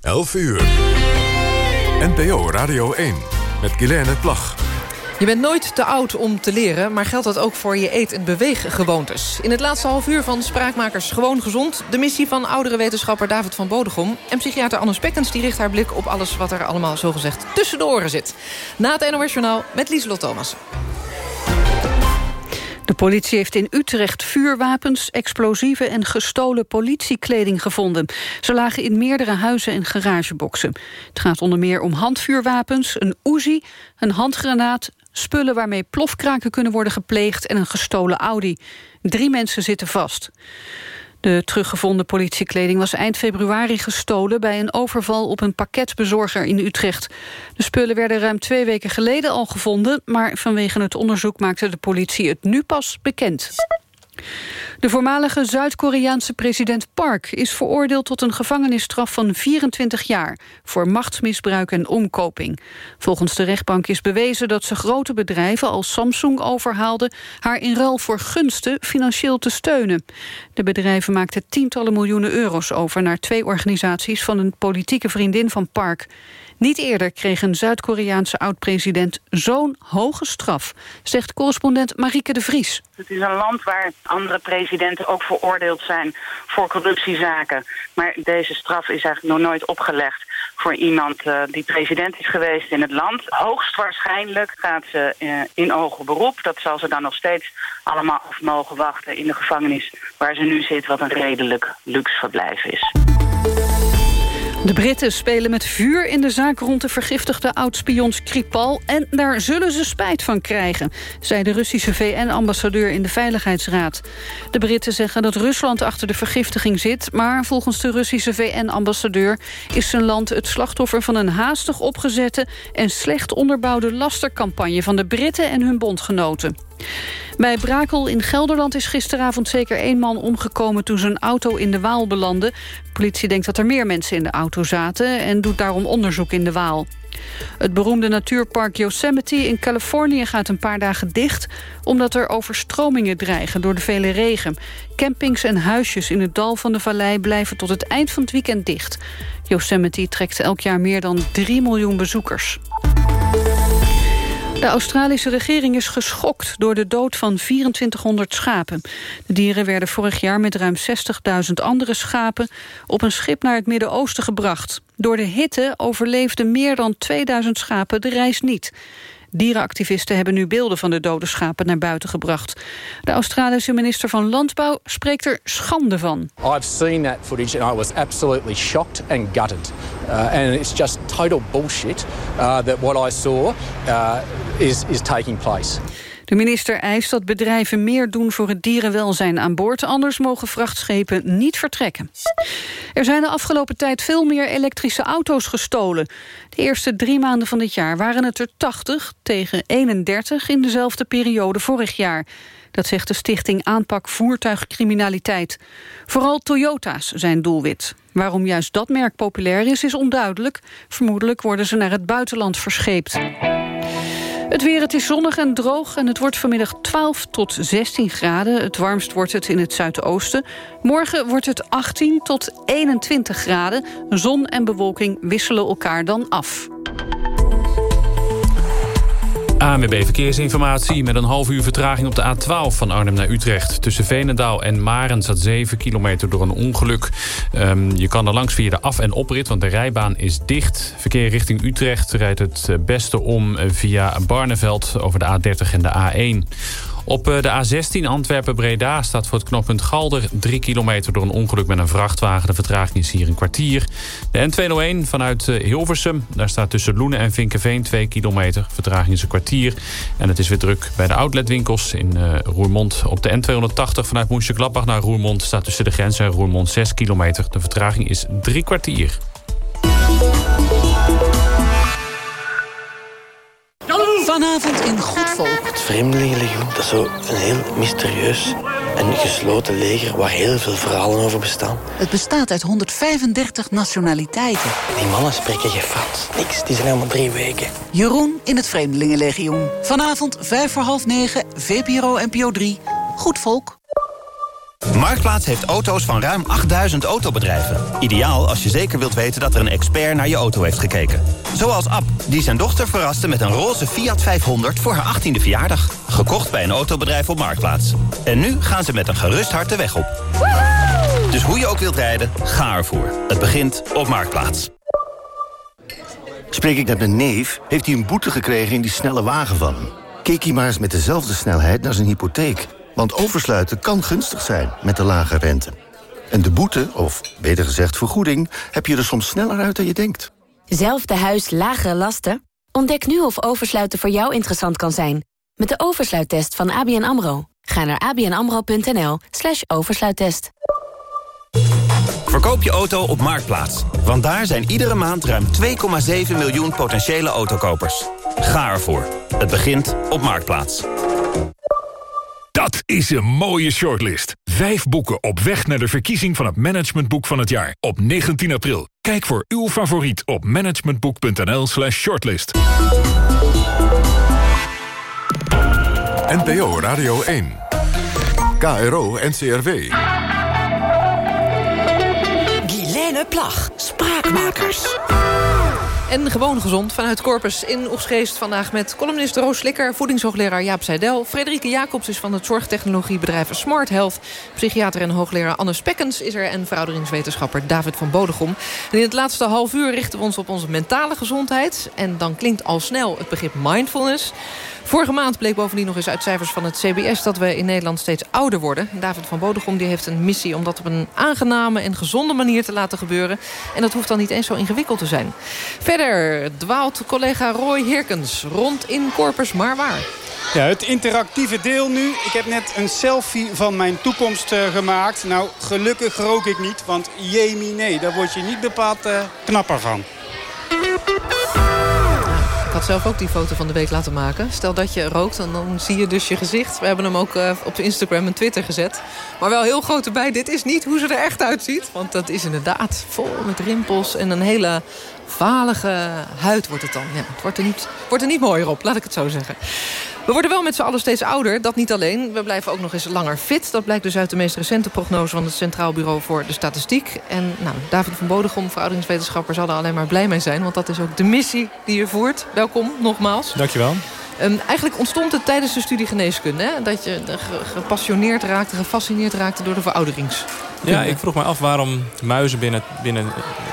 11 uur. NPO Radio 1 met Guilaine Plag. Je bent nooit te oud om te leren, maar geldt dat ook voor je eet- en beweeggewoontes. In het laatste half uur van Spraakmakers Gewoon Gezond... de missie van oudere wetenschapper David van Bodegom... en psychiater Anne Spekkens die richt haar blik op alles... wat er allemaal zogezegd tussen de oren zit. Na het NOS Journaal met Lieselot Thomas. De politie heeft in Utrecht vuurwapens, explosieven en gestolen politiekleding gevonden. Ze lagen in meerdere huizen en garageboxen. Het gaat onder meer om handvuurwapens, een Uzi, een handgranaat, spullen waarmee plofkraken kunnen worden gepleegd en een gestolen Audi. Drie mensen zitten vast. De teruggevonden politiekleding was eind februari gestolen... bij een overval op een pakketbezorger in Utrecht. De spullen werden ruim twee weken geleden al gevonden... maar vanwege het onderzoek maakte de politie het nu pas bekend. De voormalige Zuid-Koreaanse president Park is veroordeeld tot een gevangenisstraf van 24 jaar voor machtsmisbruik en omkoping. Volgens de rechtbank is bewezen dat ze grote bedrijven als Samsung overhaalden haar in ruil voor gunsten financieel te steunen. De bedrijven maakten tientallen miljoenen euro's over naar twee organisaties van een politieke vriendin van Park. Niet eerder kreeg een Zuid-Koreaanse oud-president zo'n hoge straf, zegt correspondent Marieke de Vries. Het is een land waar andere presidenten ook veroordeeld zijn voor corruptiezaken. Maar deze straf is eigenlijk nog nooit opgelegd voor iemand uh, die president is geweest in het land. Hoogstwaarschijnlijk gaat ze uh, in ogen beroep. Dat zal ze dan nog steeds allemaal af mogen wachten in de gevangenis waar ze nu zit, wat een redelijk luxe verblijf is. De Britten spelen met vuur in de zaak rond de vergiftigde oud-spion Skripal... en daar zullen ze spijt van krijgen, zei de Russische VN-ambassadeur in de Veiligheidsraad. De Britten zeggen dat Rusland achter de vergiftiging zit... maar volgens de Russische VN-ambassadeur is zijn land het slachtoffer... van een haastig opgezette en slecht onderbouwde lastercampagne... van de Britten en hun bondgenoten. Bij Brakel in Gelderland is gisteravond zeker één man omgekomen... toen zijn auto in de Waal belandde. De politie denkt dat er meer mensen in de auto zaten... en doet daarom onderzoek in de Waal. Het beroemde natuurpark Yosemite in Californië gaat een paar dagen dicht... omdat er overstromingen dreigen door de vele regen. Campings en huisjes in het dal van de vallei blijven tot het eind van het weekend dicht. Yosemite trekt elk jaar meer dan 3 miljoen bezoekers. De Australische regering is geschokt door de dood van 2400 schapen. De dieren werden vorig jaar met ruim 60.000 andere schapen... op een schip naar het Midden-Oosten gebracht. Door de hitte overleefden meer dan 2000 schapen de reis niet. Dierenactivisten hebben nu beelden van de dode schapen naar buiten gebracht. De Australische minister van Landbouw spreekt er schande van. I've seen that footage and I was absolutely shocked and gutted. Uh, and it's just total bullshit uh, that what I saw uh, is, is taking place. De minister eist dat bedrijven meer doen voor het dierenwelzijn aan boord. Anders mogen vrachtschepen niet vertrekken. Er zijn de afgelopen tijd veel meer elektrische auto's gestolen. De eerste drie maanden van dit jaar waren het er 80 tegen 31 in dezelfde periode vorig jaar. Dat zegt de stichting Aanpak Voertuigcriminaliteit. Vooral Toyota's zijn doelwit. Waarom juist dat merk populair is, is onduidelijk. Vermoedelijk worden ze naar het buitenland verscheept. Het weer, het is zonnig en droog en het wordt vanmiddag 12 tot 16 graden. Het warmst wordt het in het zuidoosten. Morgen wordt het 18 tot 21 graden. Zon en bewolking wisselen elkaar dan af. ANWB Verkeersinformatie met een half uur vertraging op de A12 van Arnhem naar Utrecht. Tussen Veenendaal en Maren staat 7 kilometer door een ongeluk. Um, je kan er langs via de af- en oprit, want de rijbaan is dicht. Verkeer richting Utrecht rijdt het beste om via Barneveld over de A30 en de A1. Op de A16 Antwerpen-Breda staat voor het knooppunt Galder... 3 kilometer door een ongeluk met een vrachtwagen. De vertraging is hier een kwartier. De N201 vanuit Hilversum. Daar staat tussen Loenen en Vinkenveen 2 kilometer. Vertraging is een kwartier. En het is weer druk bij de outletwinkels in uh, Roermond. Op de N280 vanuit Moesje-Gladbach naar Roermond... staat tussen de grens en Roermond 6 kilometer. De vertraging is drie kwartier. Vanavond in Goed Volk. Het Vreemdelingenlegioen, dat is zo een heel mysterieus en gesloten leger waar heel veel verhalen over bestaan. Het bestaat uit 135 nationaliteiten. Die mannen spreken geen Frans. Niks, die zijn helemaal drie weken. Jeroen in het Vreemdelingenlegioen. Vanavond 5 voor half 9, VPRO NPO 3. Goed Volk. Marktplaats heeft auto's van ruim 8000 autobedrijven. Ideaal als je zeker wilt weten dat er een expert naar je auto heeft gekeken. Zoals Ab, die zijn dochter verraste met een roze Fiat 500 voor haar 18e verjaardag. Gekocht bij een autobedrijf op Marktplaats. En nu gaan ze met een gerust hart de weg op. Dus hoe je ook wilt rijden, ga ervoor. Het begint op Marktplaats. Spreek ik met mijn neef, heeft hij een boete gekregen in die snelle wagen van hem. Keek hij maar eens met dezelfde snelheid naar zijn hypotheek. Want oversluiten kan gunstig zijn met de lage rente. En de boete, of beter gezegd vergoeding, heb je er soms sneller uit dan je denkt. Zelfde huis, lagere lasten? Ontdek nu of oversluiten voor jou interessant kan zijn. Met de oversluittest van ABN AMRO. Ga naar abnamro.nl slash oversluittest. Verkoop je auto op Marktplaats. Want daar zijn iedere maand ruim 2,7 miljoen potentiële autokopers. Ga ervoor. Het begint op Marktplaats. Dat is een mooie shortlist. Vijf boeken op weg naar de verkiezing van het managementboek van het jaar. Op 19 april. Kijk voor uw favoriet op managementboek.nl slash shortlist. NPO Radio 1. KRO NCRW. Guilaine Plag, Spraakmakers. En gewoon gezond vanuit Corpus in Oegstgeest. Vandaag met columnist Roos Slikker, voedingshoogleraar Jaap Seidel... Frederike Jacobs is van het zorgtechnologiebedrijf Smart Health... psychiater en hoogleraar Anne Spekkens is er... en verouderingswetenschapper David van Bodegom. En in het laatste half uur richten we ons op onze mentale gezondheid. En dan klinkt al snel het begrip mindfulness... Vorige maand bleek bovendien nog eens uit cijfers van het CBS... dat we in Nederland steeds ouder worden. David van Bodegom die heeft een missie om dat op een aangename en gezonde manier te laten gebeuren. En dat hoeft dan niet eens zo ingewikkeld te zijn. Verder dwaalt collega Roy Hirkens rond in Corpus, maar waar? Ja, het interactieve deel nu. Ik heb net een selfie van mijn toekomst uh, gemaakt. Nou, gelukkig rook ik niet, want jemie nee, daar word je niet bepaald uh, knapper van. Ik had zelf ook die foto van de week laten maken. Stel dat je rookt, en dan zie je dus je gezicht. We hebben hem ook uh, op Instagram en Twitter gezet. Maar wel heel groot erbij. Dit is niet hoe ze er echt uitziet. Want dat is inderdaad vol met rimpels en een hele valige huid wordt het dan. Ja, het wordt er, niet, wordt er niet mooier op, laat ik het zo zeggen. We worden wel met z'n allen steeds ouder, dat niet alleen. We blijven ook nog eens langer fit. Dat blijkt dus uit de meest recente prognose van het Centraal Bureau voor de Statistiek. En nou, David van Bodegom, verouderingswetenschapper, zal er alleen maar blij mee zijn. Want dat is ook de missie die je voert. Welkom, nogmaals. Dankjewel. Um, eigenlijk ontstond het tijdens de studie geneeskunde. Hè? Dat je gepassioneerd raakte, gefascineerd raakte door de verouderings. Ja, ik vroeg me af waarom muizen binnen, binnen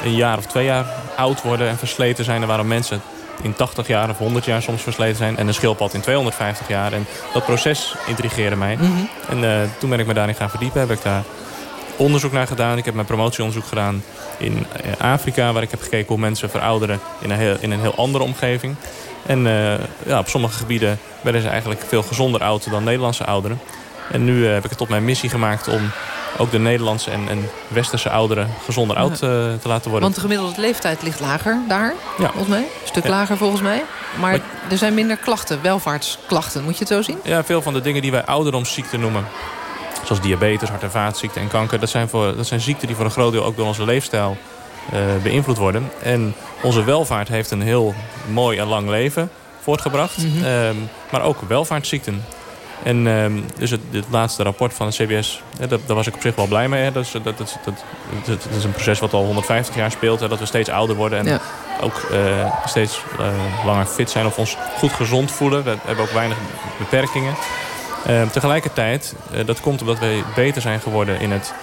een jaar of twee jaar oud worden en versleten zijn. En waarom mensen in 80 jaar of 100 jaar soms versleten zijn. En een schildpad in 250 jaar. En dat proces intrigeerde mij. Mhm. En uh, toen ben ik me daarin gaan verdiepen. Heb ik daar onderzoek naar gedaan. Ik heb mijn promotieonderzoek gedaan in Afrika. Waar ik heb gekeken hoe mensen verouderen in een heel, in een heel andere omgeving. En uh, ja, op sommige gebieden werden ze eigenlijk veel gezonder oud dan Nederlandse ouderen. En nu heb ik het tot mijn missie gemaakt om ook de Nederlandse en, en westerse ouderen gezonder oud uh, te laten worden. Want de gemiddelde leeftijd ligt lager daar, ja. volgens mij. Een stuk Ja. lager volgens mij. Maar, Maar- er zijn minder klachten, welvaartsklachten. Moet je het zo zien? Ja, veel van de dingen die wij ouderdomsziekten noemen... zoals diabetes, hart- en vaatziekten en kanker... Dat zijn, voor, dat zijn ziekten die voor een groot deel ook door onze leefstijl eh, beïnvloed worden. En onze welvaart heeft een heel mooi en lang leven voortgebracht. Mhm. Ehm, maar ook welvaartsziekten. En ehm, dus het, het laatste rapport van het CBS, hè, dat, daar was ik op zich wel blij mee. Hè. Dat, is, dat, dat, dat, is een proces wat al 150 jaar speelt. Hè, dat we steeds ouder worden en Ja. ook eh, steeds eh, langer fit zijn of ons goed gezond voelen. We hebben ook weinig beperkingen. Ehm, tegelijkertijd, eh, dat komt omdat we beter zijn geworden in het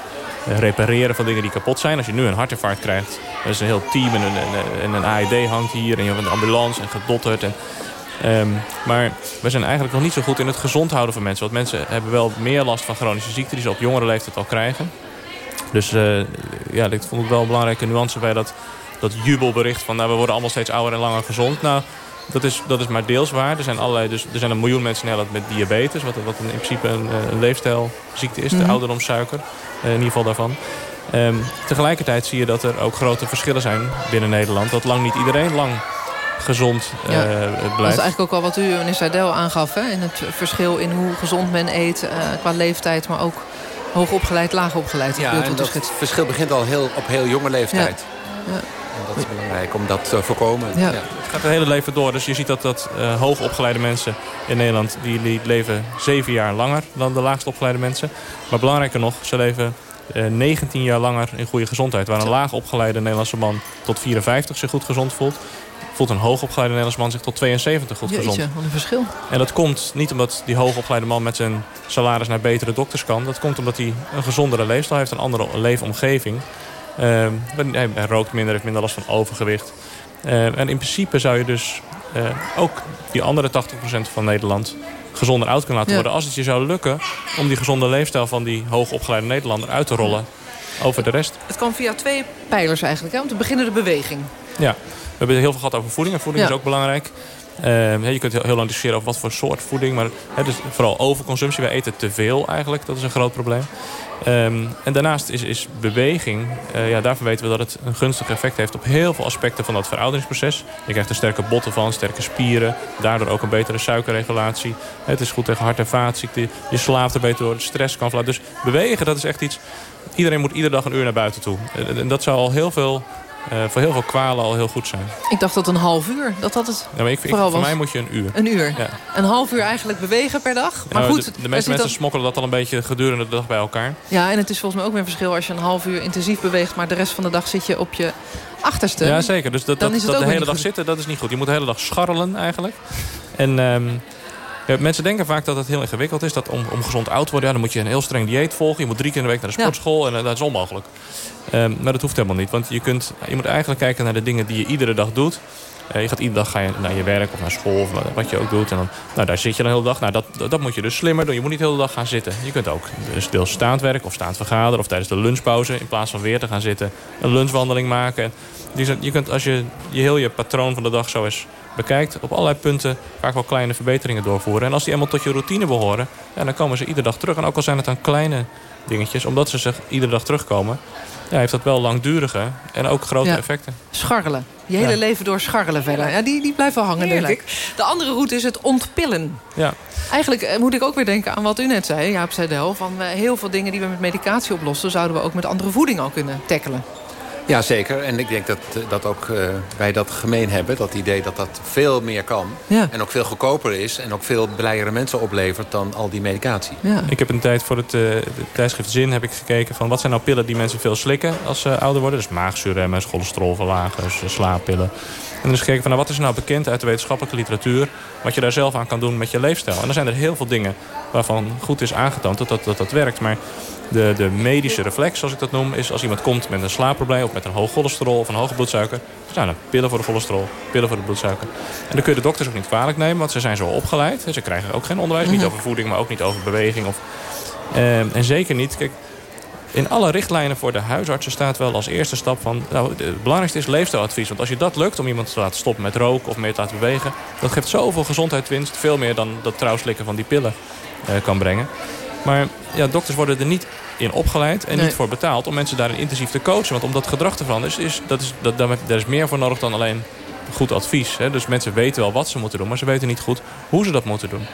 eh, repareren van dingen die kapot zijn. Als je nu een hartinfarct krijgt, er is een heel team en een, en, en een AED hangt hier en je hebt een ambulance en gedotterd. En, ehm, maar we zijn eigenlijk nog niet zo goed in het gezond houden van mensen. Want mensen hebben wel meer last van chronische ziekten die ze op jongere leeftijd al krijgen. Dus eh, ja, ik vond het wel een belangrijke nuance bij dat, dat jubelbericht van nou, we worden allemaal steeds ouder en langer gezond. Nou, dat is, dat is maar deels waar. Er zijn, allerlei, dus, er zijn een miljoen mensen in Nederland met diabetes, wat, wat in principe een, eh, een leefstijlziekte is, de Mhm. ouderdomssuiker, eh, in ieder geval daarvan. Ehm, tegelijkertijd zie je dat er ook grote verschillen zijn binnen Nederland. Dat lang niet iedereen lang gezond eh, blijft. Dat is eigenlijk ook al wat u, meneer Seidel, aangaf. Hè? In het verschil in hoe gezond men eet eh, qua leeftijd... maar ook hoogopgeleid, laagopgeleid. Ja, en dat verschil begint al heel, op heel jonge leeftijd. Ja. En dat is belangrijk om dat te voorkomen. Ja. Het gaat het hele leven door. Dus je ziet dat, dat uh, hoogopgeleide mensen in Nederland... Die, die leven zeven jaar langer dan de laagst opgeleide mensen. Maar belangrijker nog, ze leven 19 jaar langer in goede gezondheid. Waar een laag opgeleide Nederlandse man tot 54 zich goed gezond voelt voelt een hoogopgeleide Nederlands man zich tot 72 goed Jeetje, gezond. wat een verschil. En dat komt niet omdat die hoogopgeleide man met zijn salaris naar betere dokters kan. Dat komt omdat hij een gezondere leefstijl heeft, een andere leefomgeving. Uh, hij, hij, rookt minder, heeft minder last van overgewicht. Uh, en in principe zou je dus uh, ook die andere 80% van Nederland gezonder oud kunnen laten worden. Als het je zou lukken om die gezonde leefstijl van die hoogopgeleide Nederlander uit te rollen over de rest. Het kan via twee pijlers eigenlijk. Hè? Om te beginnen de beweging. Ja, we hebben heel veel gehad over voeding. En voeding is ook belangrijk. Uh, je kunt heel, lang discussiëren over wat voor soort voeding. Maar dus vooral overconsumptie. Wij eten te veel eigenlijk. Dat is een groot probleem. Um, en daarnaast is, is beweging. Uh, ja, daarvan weten we dat het een gunstig effect heeft op heel veel aspecten van dat verouderingsproces. Je krijgt er sterke botten van, sterke spieren. Daardoor ook een betere suikerregulatie. Het is goed tegen hart- en vaatziekten. Je slaapt er beter door. De stress kan verlaten. Dus bewegen, dat is echt iets... Iedereen moet iedere dag een uur naar buiten toe. En dat zou al heel veel... Uh, voor heel veel kwalen al heel goed zijn. Ik dacht dat een half uur, dat dat het Ja, maar ik, voor was. mij moet je een uur. Een uur. Ja. Een half uur eigenlijk bewegen per dag. Maar Nou, goed, de, de meeste mensen smokkelen dat al een beetje gedurende de dag bij elkaar. Ja, en het is volgens mij ook weer een verschil als je een half uur intensief beweegt... maar de rest van de dag zit je op je achterste. Ja, zeker. Dus dat, dat, de hele dag goed. zitten, dat is niet goed. Je moet de hele dag scharrelen eigenlijk. En ehm, mensen denken vaak dat het heel ingewikkeld is. Dat om, om gezond oud te worden, ja, dan moet je een heel streng dieet volgen. Je moet drie keer in de week naar de sportschool. En eh, dat is onmogelijk. Ehm, maar dat hoeft helemaal niet. Want je, kunt, je moet eigenlijk kijken naar de dingen die je iedere dag doet. Eh, je gaat iedere dag ga je naar je werk of naar school of wat- wat je ook doet. En dan, nou, daar zit je dan de hele dag. Nou, dat, dat, moet je dus slimmer doen. Je moet niet de hele dag gaan zitten. Je kunt ook dus deels staand werken of staand vergaderen. Of tijdens de lunchpauze in plaats van weer te gaan zitten een lunchwandeling maken. Je kunt als je, je heel je patroon van de dag zo eens bekijkt... op allerlei punten vaak wel kleine verbeteringen doorvoeren. En als die eenmaal tot je routine behoren... Ja, dan komen ze iedere dag terug. En ook al zijn het dan kleine dingetjes... omdat ze zich iedere dag terugkomen... Ja, heeft dat wel langdurige en ook grote Ja. effecten. Scharrelen. Je hele Ja. leven door scharrelen verder. Ja, die, die blijven hangen, Heerlijk. denk ik. De andere route is het ontpillen. Ja. Eigenlijk eh, moet ik ook weer denken aan wat u net zei, Jaap Seidel. Van eh, heel veel dingen die we met medicatie oplossen... zouden we ook met andere voeding al kunnen tackelen. Ja, zeker. En ik denk dat, eh, dat ook eh, wij dat gemeen hebben. Dat idee dat dat veel meer kan. Ja. En ook veel goedkoper is. En ook veel blijere mensen oplevert dan al die medicatie. Ik heb een tijd voor het, eh, het tijdschrift Zin heb ik gekeken van wat zijn nou pillen die mensen veel slikken als ze ouder worden. Dus maagzuurremmers, cholesterolverlagers, slaappillen. En dus gekeken van nou, wat is nou bekend uit de wetenschappelijke literatuur. Wat je daar zelf aan kan doen met je leefstijl. En dan zijn er heel veel dingen waarvan goed is aangetoond dat dat, dat, dat werkt. Maar de, de medische reflex, zoals ik dat noem, is als iemand komt met een slaapprobleem of met een hoog cholesterol of een hoge bloedsuiker. Nou, dan pillen voor de cholesterol, pillen voor de bloedsuiker. En dan kun je de dokters ook niet kwalijk nemen, want ze zijn zo opgeleid. Ze krijgen ook geen onderwijs, niet Mhm. over voeding, maar ook niet over beweging. Of, Ehm, en zeker niet, kijk, in alle richtlijnen voor de huisartsen staat wel als eerste stap van... Nou, het belangrijkste is leefstijladvies. Want als je dat lukt om iemand te laten stoppen met roken of meer te laten bewegen... dat geeft zoveel gezondheidswinst. Veel meer dan dat trouwslikken van die pillen eh, kan brengen. Maar ja, dokters worden er niet in opgeleid en Nee. niet voor betaald... om mensen daarin intensief te coachen. Want om dat gedrag te veranderen, is, is, dat is, dat, daar, is meer voor nodig dan alleen goed advies. Hè? Dus mensen weten wel wat ze moeten doen, maar ze weten niet goed hoe ze dat moeten doen.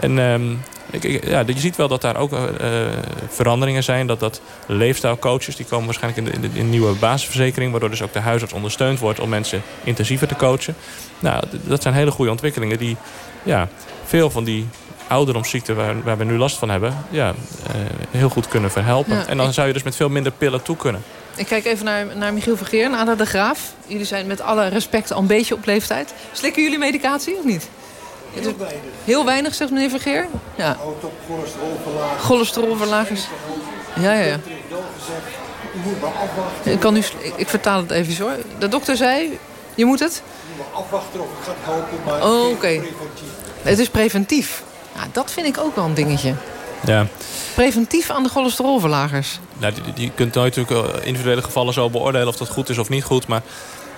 En ehm, ik, ik- ja, je ziet wel dat daar ook eh, eh, veranderingen zijn. Dat, dat leefstijlcoaches, die komen waarschijnlijk in de, in de, nieuwe basisverzekering... waardoor dus ook de huisarts ondersteund wordt om mensen intensiever te coachen. Nou, dat zijn hele goede ontwikkelingen die ja, veel van die ouderdomsziekten waar, waar we nu last van hebben... Ja, eh, heel goed kunnen verhelpen. Ja, en dan ik- zou je dus met veel minder pillen toe kunnen. Ik kijk even naar, naar Michiel Vergeer en Ada de Graaf. Jullie zijn met alle respect al een beetje op leeftijd. Slikken jullie medicatie of niet? Heel weinig. Heel weinig, zegt meneer Vergeer? Ja. cholesterolverlaging. Cholesterolverlagers. Ja, ja, ja. Je moet maar afwachten. Ik, kan nu, ik, ik vertaal het even hoor. De dokter zei, je moet het? Je moet maar afwachten of het gaat helpen, maar Oh, het is oké. preventief. Het is preventief. Ja, dat vind ik ook wel een dingetje. Ja. Preventief aan de cholesterolverlagers. Nou, die- die- je kunt nooit natuurlijk eh, individuele gevallen zo beoordelen of dat goed is of niet goed. Maar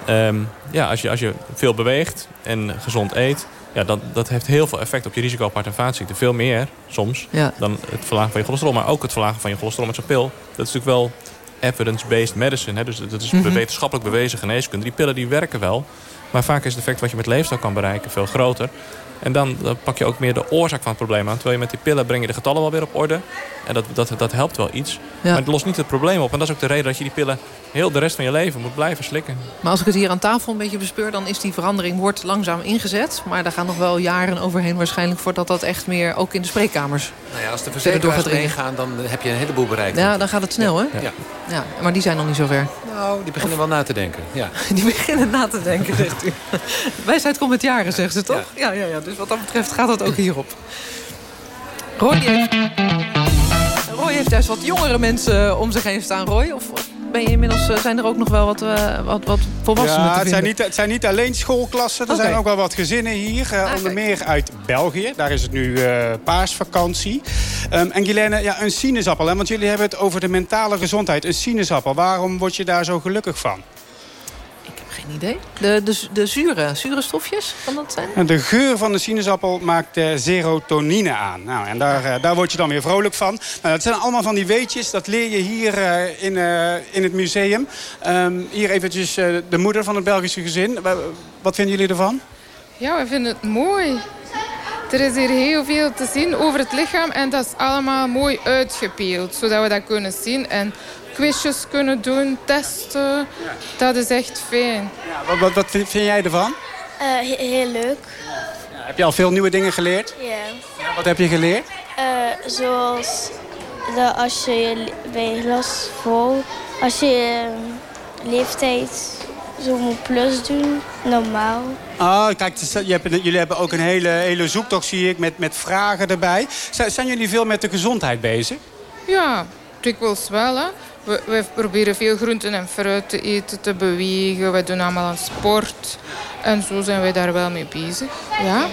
ehm, ja, als, je, als je veel beweegt en gezond eet... Ja, dat, dat heeft heel veel effect op je risico op hart- en vaatziekten. Veel meer soms Ja. dan het verlagen van je cholesterol. Maar ook het verlagen van je cholesterol met zo'n pil. Dat is natuurlijk wel evidence-based medicine. Hè? Dus dat is Mhm. wetenschappelijk bewezen geneeskunde. Die pillen die werken wel. Maar vaak is het effect wat je met leefstijl kan bereiken veel groter. En dan, dan, pak je ook meer de oorzaak van het probleem aan. Terwijl je met die pillen breng je de getallen wel weer op orde. En dat, dat, dat helpt wel iets. Maar het lost niet het probleem op. En dat is ook de reden dat je die pillen heel de rest van je leven moet blijven slikken. Maar als ik het hier aan tafel een beetje bespeur... dan is die verandering wordt langzaam ingezet. Maar daar gaan nog wel jaren overheen waarschijnlijk... voordat dat echt meer ook in de spreekkamers nou ja, Als de verzekeraars meegaan, dan heb je een heleboel bereikt. Ja, dan gaat het snel, hè? Ja. ja. Maar die zijn nog niet zo ver. Nou, die beginnen wel na te denken. Ja. die beginnen na te denken, zegt u. Wijsheid komt met jaren, zegt ze toch? Ja. Ja, ja, Dus wat dat betreft gaat dat ook hierop. Roy heeft, Roy heeft juist wat jongere mensen om zich heen staan, Roy. Of ben je inmiddels, eh, zijn er ook nog wel wat, uh, wat, wat volwassenen ja, het zijn, niet, het zijn niet alleen schoolklassen. Er zijn ook wel wat gezinnen hier. uh, Ah, onder meer uit België. Daar is het nu uh, paasvakantie. Um, en Guilaine, ja, een sinaasappel. Hè? Want jullie hebben het over de mentale gezondheid. Een sinaasappel. Waarom word je daar zo gelukkig van? Geen idee. De, de, de zure, zure stofjes, kan dat zijn? En de geur van de sinaasappel maakt uh, serotonine aan. Nou, en daar, uh, daar word je dan weer vrolijk van. Nou, dat zijn allemaal van die weetjes. Dat leer je hier uh, in, in het museum. Um, hier eventjes de moeder van het Belgische gezin. Wat vinden jullie ervan? Ja, we vinden het mooi. Er is hier heel veel te zien over het lichaam. En dat is allemaal mooi uitgebeeld. Zodat we dat kunnen zien. En quizjes kunnen doen, testen. Ja. Dat is echt fijn. Ja, wat, wat, wat vind jij ervan? Uh, heel leuk. Ja, heb je al veel nieuwe dingen geleerd? Ja. Wat heb je geleerd? Uh, zoals dat als je bij glasvol, als je uh, leeftijd zo moet plus doen, normaal. Oh, kijk, je hebt, jullie hebben ook een hele, hele zoektocht, zie ik, met, met vragen erbij. Zijn, zijn jullie veel met de gezondheid bezig? Ja, dikwijls wel, hè. We, we, proberen veel groenten en fruit te eten, te bewegen. We doen allemaal aan sport. En zo zijn wij daar wel mee bezig. Ja?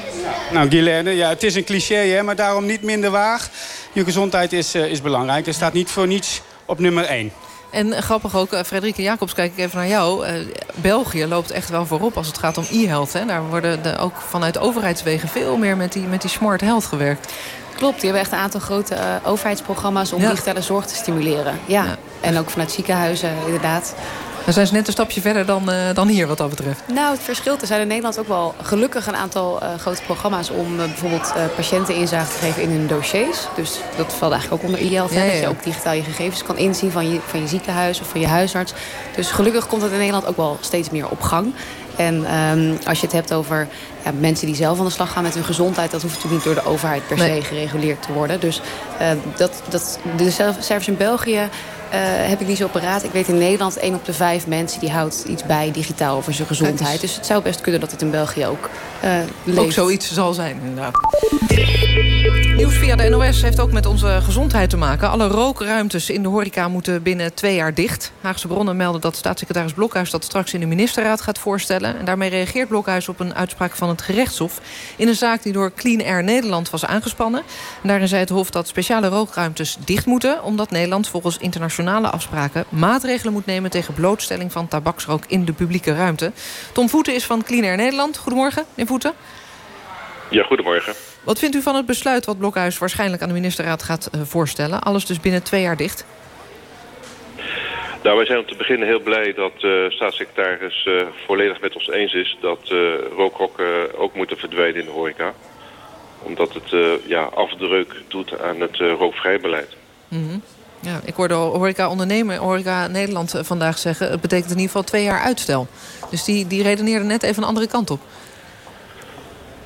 Nou, Guilaine, ja, het is een cliché, hè, maar daarom niet minder waar. Je gezondheid is, uh, is belangrijk. Er staat niet voor niets op nummer 1. En grappig ook, uh, Frederike Jacobs, kijk ik even naar jou. Uh, België loopt echt wel voorop als het gaat om e-health. Hè? Daar worden de, ook vanuit overheidswegen veel meer met die, met die smart health gewerkt. Klopt, die hebben echt een aantal grote uh, overheidsprogramma's om Ja. digitale zorg te stimuleren. Ja. Ja. En ook vanuit ziekenhuizen, inderdaad. Dan zijn ze net een stapje verder dan, uh, dan hier wat dat betreft. Nou, het verschilt. Er zijn in Nederland ook wel gelukkig een aantal uh, grote programma's... om uh, bijvoorbeeld patiënten inzage te geven in hun dossiers. Dus dat valt eigenlijk ook onder e-health. Ja, ja, Dat je ook digitaal je gegevens kan inzien van je, van je ziekenhuis of van je huisarts. Dus gelukkig komt het in Nederland ook wel steeds meer op gang. En um, als je het hebt over ja, mensen die zelf aan de slag gaan met hun gezondheid... dat hoeft natuurlijk niet door de overheid per se gereguleerd te worden. Dus uh, dat, dat, de cijfers in België... Uh, heb ik niet zo paraat. Ik weet in Nederland, één op de vijf mensen... die houdt iets bij digitaal over zijn gezondheid. Dus het zou best kunnen dat het in België ook uh, leeft. Ook zoiets zal zijn, inderdaad. Nieuws via de NOS heeft ook met onze gezondheid te maken. Alle rookruimtes in de horeca moeten binnen twee jaar dicht. Haagse bronnen melden dat staatssecretaris Blokhuis... dat straks in de ministerraad gaat voorstellen. En daarmee reageert Blokhuis op een uitspraak van het gerechtshof... in een zaak die door Clean Air Nederland was aangespannen. En daarin zei het hof dat speciale rookruimtes dicht moeten... omdat Nederland volgens internationale afspraken... maatregelen moet nemen tegen blootstelling van tabaksrook... in de publieke ruimte. Tom Voeten is van Clean Air Nederland. Goedemorgen, meneer Voeten. Ja, goedemorgen. Wat vindt u van het besluit wat Blokhuis waarschijnlijk aan de ministerraad gaat uh, voorstellen? Alles dus binnen twee jaar dicht. Nou, wij zijn om te beginnen heel blij dat de uh, staatssecretaris uh, volledig met ons eens is... dat uh, rookrokken ook moeten verdwijnen in de horeca. Omdat het ja, afdruk doet aan het rookvrijbeleid. Mm -hmm. ja, ik hoorde Horeca Ondernemer, Horeca Nederland vandaag zeggen... het betekent in ieder geval twee jaar uitstel. Dus die, die redeneerde net even een andere kant op.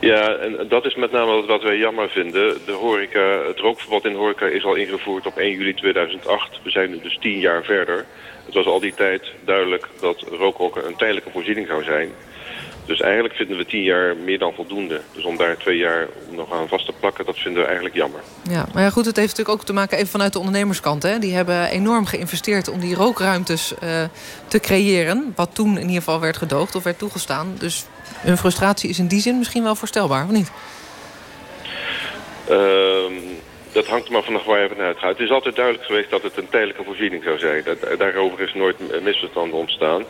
Ja, en dat is met name wat wij jammer vinden. De horeca, het rookverbod in horeca is al ingevoerd op 1 juli 2008. We zijn nu dus tien jaar verder. Het was al die tijd duidelijk dat rookrokken een tijdelijke voorziening zou zijn. Dus eigenlijk vinden we tien jaar meer dan voldoende. Dus om daar twee jaar nog aan vast te plakken, dat vinden we eigenlijk jammer. Ja, maar ja, goed, het heeft natuurlijk ook te maken even vanuit de ondernemerskant. Hè? Die hebben enorm geïnvesteerd om die rookruimtes uh, te creëren. Wat toen in ieder geval werd gedoogd of werd toegestaan. Dus hun frustratie is in die zin misschien wel voorstelbaar, of niet? Uh, dat hangt er maar vanaf waar je van uitgaat. Het is altijd duidelijk geweest dat het een tijdelijke voorziening zou zijn. Daarover is nooit misverstanden ontstaan.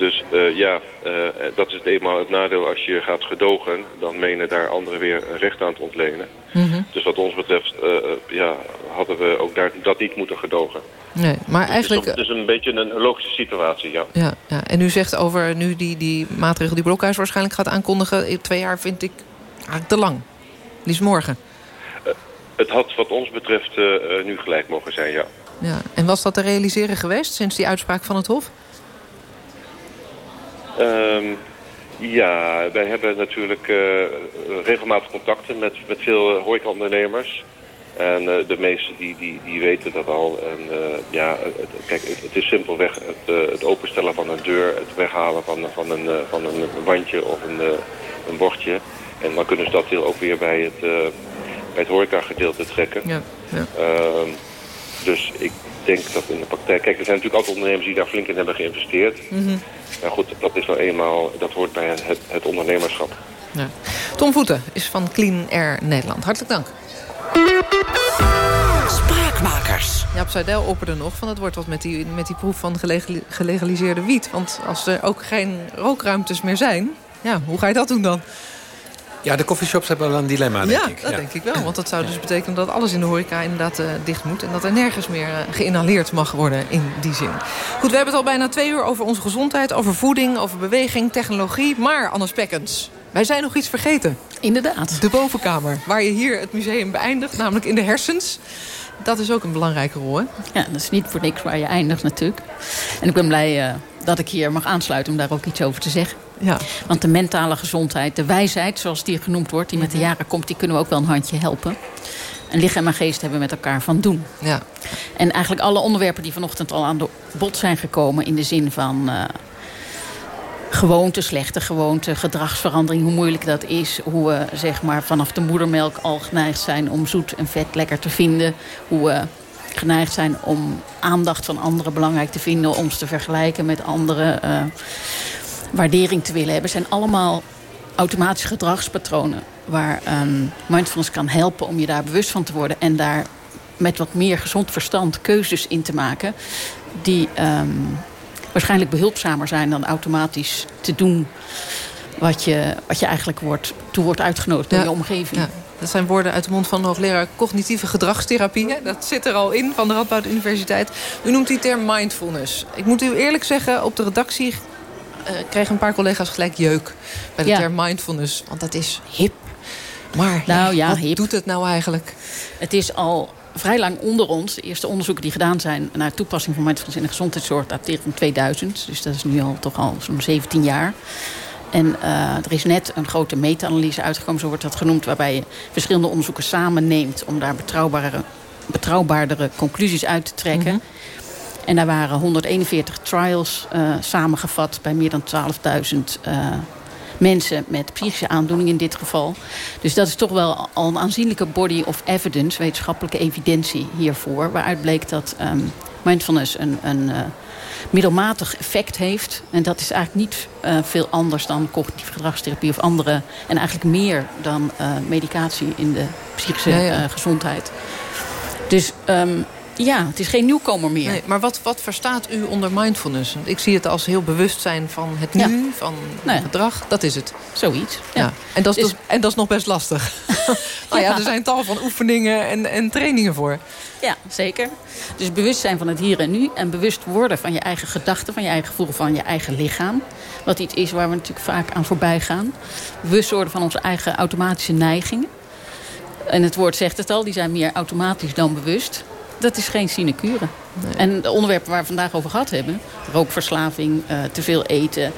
Dus uh, ja, uh, dat is eenmaal het nadeel als je gaat gedogen. Dan menen daar anderen weer recht aan te ontlenen. Mm -hmm. Dus wat ons betreft uh, ja, hadden we ook daar, dat niet moeten gedogen. Nee, maar dus eigenlijk... Het is, een beetje een logische situatie, ja. ja. Ja, En u zegt over nu die, die maatregel die Blokhuis waarschijnlijk gaat aankondigen... twee jaar vind ik eigenlijk te lang. Liefst morgen. het had wat ons betreft nu gelijk mogen zijn, ja. ja. En was dat te realiseren geweest sinds die uitspraak van het Hof? Um, ja, wij hebben natuurlijk uh, regelmatig contacten met, met veel horecaondernemers. En uh, de meesten die, die, die weten dat al. En uh, ja, het, kijk, het, het, is simpelweg het, het openstellen van een deur, het weghalen van, van, een, van een wandje of een, een bordje. En dan kunnen ze dat heel ook weer bij het, bij het horecagedeelte trekken. Ja, ja. Dus ik denk dat in de praktijk... Kijk, er zijn natuurlijk altijd ondernemers die daar flink in hebben geïnvesteerd. Mm -hmm. Maar goed, dat is nou eenmaal... Dat hoort bij het, het ondernemerschap. Ja. Tom Voeten is van Clean Air Nederland. Hartelijk dank. Spraakmakers. Jaap Seidel opperde nog van het wordt wat met die, met die proef van gelegaliseerde wiet. Want als er ook geen rookruimtes meer zijn... Ja, hoe ga je dat doen dan? Ja, de coffeeshops hebben wel een dilemma, denk ja, ik. dat denk ik wel. Want dat zou dus betekenen dat alles in de horeca inderdaad uh, dicht moet. En dat er nergens meer uh, geïnhaleerd mag worden in die zin. Goed, we hebben het al bijna twee uur over onze gezondheid, over voeding, over beweging, technologie. Maar, Anne Spekkens, wij zijn nog iets vergeten. Inderdaad. De bovenkamer, waar je hier het museum beëindigt, namelijk in de hersens. Dat is ook een belangrijke rol, hè? Ja, dat is niet voor niks waar je eindigt natuurlijk. En ik ben blij uh, dat ik hier mag aansluiten om daar ook iets over te zeggen. Ja. Want de mentale gezondheid, de wijsheid zoals die genoemd wordt... die met de jaren komt, die kunnen we ook wel een handje helpen. En lichaam en geest hebben met elkaar van doen. Ja. En eigenlijk alle onderwerpen die vanochtend al aan de bod zijn gekomen... in de zin van uh, gewoonte, slechte gewoonte, gedragsverandering... hoe moeilijk dat is. Hoe we zeg maar, vanaf de moedermelk al geneigd zijn om zoet en vet lekker te vinden. Hoe we geneigd zijn om aandacht van anderen belangrijk te vinden... ons te vergelijken met anderen... Waardering te willen hebben... zijn allemaal automatische gedragspatronen... waar um, mindfulness kan helpen om je daar bewust van te worden... en daar met wat meer gezond verstand keuzes in te maken... die um, waarschijnlijk behulpzamer zijn dan automatisch te doen... wat je, wat je eigenlijk wordt, toe wordt uitgenodigd door je omgeving. Ja. Dat zijn woorden uit de mond van de hoogleraar cognitieve gedragstherapie. Dat zit er al in van de Radboud Universiteit. U noemt die term mindfulness. Ik moet u eerlijk zeggen, op de redactie uh, kregen een paar collega's gelijk jeuk bij de Ja. term mindfulness. Want dat is hip. Maar Nou ja, wat hip. doet het nou eigenlijk? Het is al vrij lang onder ons. De eerste onderzoeken die gedaan zijn naar toepassing van mindfulness in de gezondheidszorg dateren van 2000. Dus dat is nu al toch al zo'n 17 jaar. En uh, er is net een grote meta-analyse uitgekomen, zo wordt dat genoemd... waarbij je verschillende onderzoeken samenneemt... om daar betrouwbare, betrouwbaardere conclusies uit te trekken. Mhm. En daar waren 141 trials uh, samengevat bij meer dan 12.000 uh, mensen met psychische aandoening in dit geval. Dus dat is toch wel al een aanzienlijke body of evidence, wetenschappelijke evidentie hiervoor. Waaruit bleek dat um, mindfulness een, een uh, middelmatig effect heeft. En dat is eigenlijk niet uh, veel anders dan cognitieve gedragstherapie of andere. En eigenlijk meer dan uh, medicatie in de psychische Ja, ja. gezondheid. Dus um, ja, het is geen nieuwkomer meer. Nee, maar wat, wat verstaat u onder mindfulness? Ik zie het als heel bewustzijn van het Ja. nu, van Nou ja. gedrag. Dat is het. Zoiets. Ja. Ja. En, dat is, Dus- en dat is nog best lastig. nou ja, er zijn tal van oefeningen en, en trainingen voor. Ja, zeker. Dus bewustzijn van het hier en nu. En bewust worden van je eigen gedachten, van je eigen gevoel, van je eigen lichaam. Wat iets is waar we natuurlijk vaak aan voorbij gaan. Bewust worden van onze eigen automatische neigingen. En het woord zegt het al, die zijn meer automatisch dan bewust. Dat is geen sinecure. En de onderwerpen waar we vandaag over gehad hebben... rookverslaving, eh, te veel eten,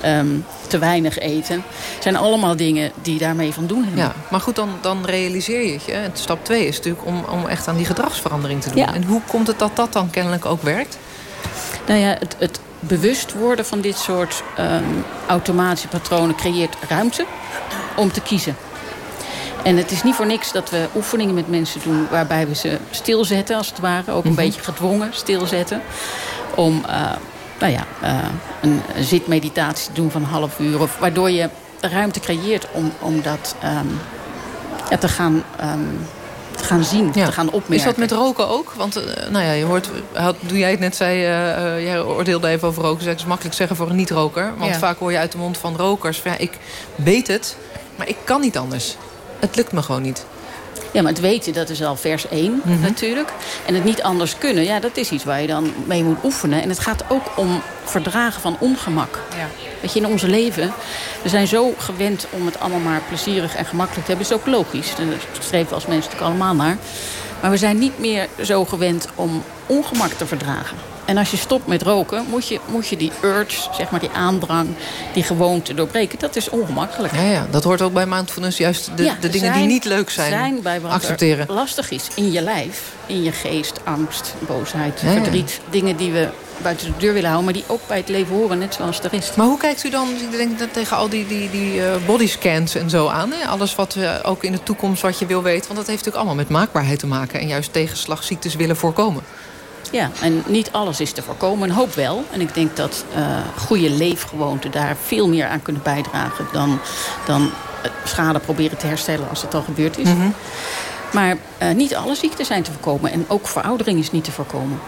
ehm, te weinig eten... zijn allemaal dingen die daarmee van doen hebben. Ja, maar goed, dan, dan realiseer je het je. En stap 2 is natuurlijk om, om echt aan die gedragsverandering te doen. Ja. En hoe komt het dat dat dan kennelijk ook werkt? Nou ja, het, het bewust worden van dit soort ehm, automatische patronen creëert ruimte om te kiezen. En het is niet voor niks dat we oefeningen met mensen doen... waarbij we ze stilzetten, als het ware. Ook een Mhm. beetje gedwongen stilzetten. Om eh, nou ja, eh, een zitmeditatie te doen van een half uur. Of waardoor je ruimte creëert om, om dat ehm, ja, te gaan ehm, gaan zien, te gaan opmerken. Is dat met roken ook? Want uh, nou ja, je hoort, had, toen jij het net zei, uh, jij oordeelde even over roken. Zeg, het is makkelijk zeggen voor een niet-roker. Want Ja. vaak hoor je uit de mond van rokers... Van, ja, ik weet het, maar ik kan niet anders. Het lukt me gewoon niet. Ja, maar het weten, dat is al vers 1 Mhm. natuurlijk. En het niet anders kunnen, ja, dat is iets waar je dan mee moet oefenen. En het gaat ook om verdragen van ongemak. Weet je, in ons leven, we zijn zo gewend om het allemaal maar plezierig en gemakkelijk te hebben. Dat is ook logisch. Daar streven we als mensen natuurlijk allemaal naar. Maar we zijn niet meer zo gewend om ongemak te verdragen. En als je stopt met roken, moet je, moet je die urge, zeg maar die aandrang, die gewoonte doorbreken. Dat is ongemakkelijk. Ja, ja, dat hoort ook bij mindfulness. Juist de, Ja, de dingen die niet leuk zijn, zijn bij wat er accepteren. lastig is in je lijf, in je geest, angst, boosheid, Ja, verdriet. Dingen die we buiten de deur willen houden, maar die ook bij het leven horen, net zoals de rest. Maar hoe kijkt u dan ik denk, tegen al die, die, die eh, bodyscans en zo aan? Hè? Alles wat eh, ook in de toekomst wat je wil weten. Want dat heeft natuurlijk allemaal met maakbaarheid te maken. En juist tegenslagziektes willen voorkomen. Ja, en niet alles is te voorkomen. Een hoop wel. En ik denk dat eh, goede leefgewoonten daar veel meer aan kunnen bijdragen... dan, dan eh, schade proberen te herstellen als het al gebeurd is. Mhm. Maar eh, niet alle ziekten zijn te voorkomen. En ook veroudering is niet te voorkomen.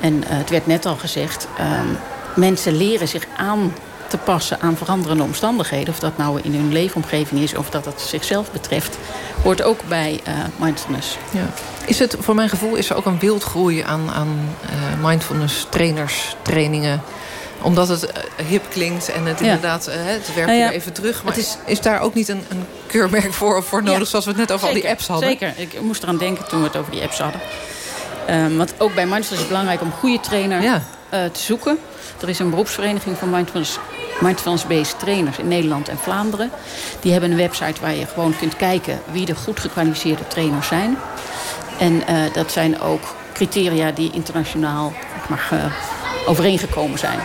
En het werd net al gezegd... ehm, mensen leren zich aan te passen aan veranderende omstandigheden. Of dat nou in hun leefomgeving is of dat het zichzelf betreft... hoort ook bij mindfulness. Ja. Is het, voor mijn gevoel is er ook een wildgroei aan, aan eh, mindfulness trainers, trainingen omdat het eh, hip klinkt en het Ja. inderdaad, eh, het werpt Nou ja, weer even terug. Maar het is, is daar ook niet een, een keurmerk voor, voor nodig, Ja, zoals we het net over al die apps hadden? Zeker, ik moest eraan denken toen we het over die apps hadden. Ehm, want ook bij mindfulness is het belangrijk om goede trainer te zoeken. Er is een beroepsvereniging van mindfulness, mindfulness-based trainers in Nederland en Vlaanderen. Die hebben een website waar je gewoon kunt kijken wie de goed gekwalificeerde trainers zijn. En eh, dat zijn ook criteria die internationaal maar, ge- overeengekomen zijn.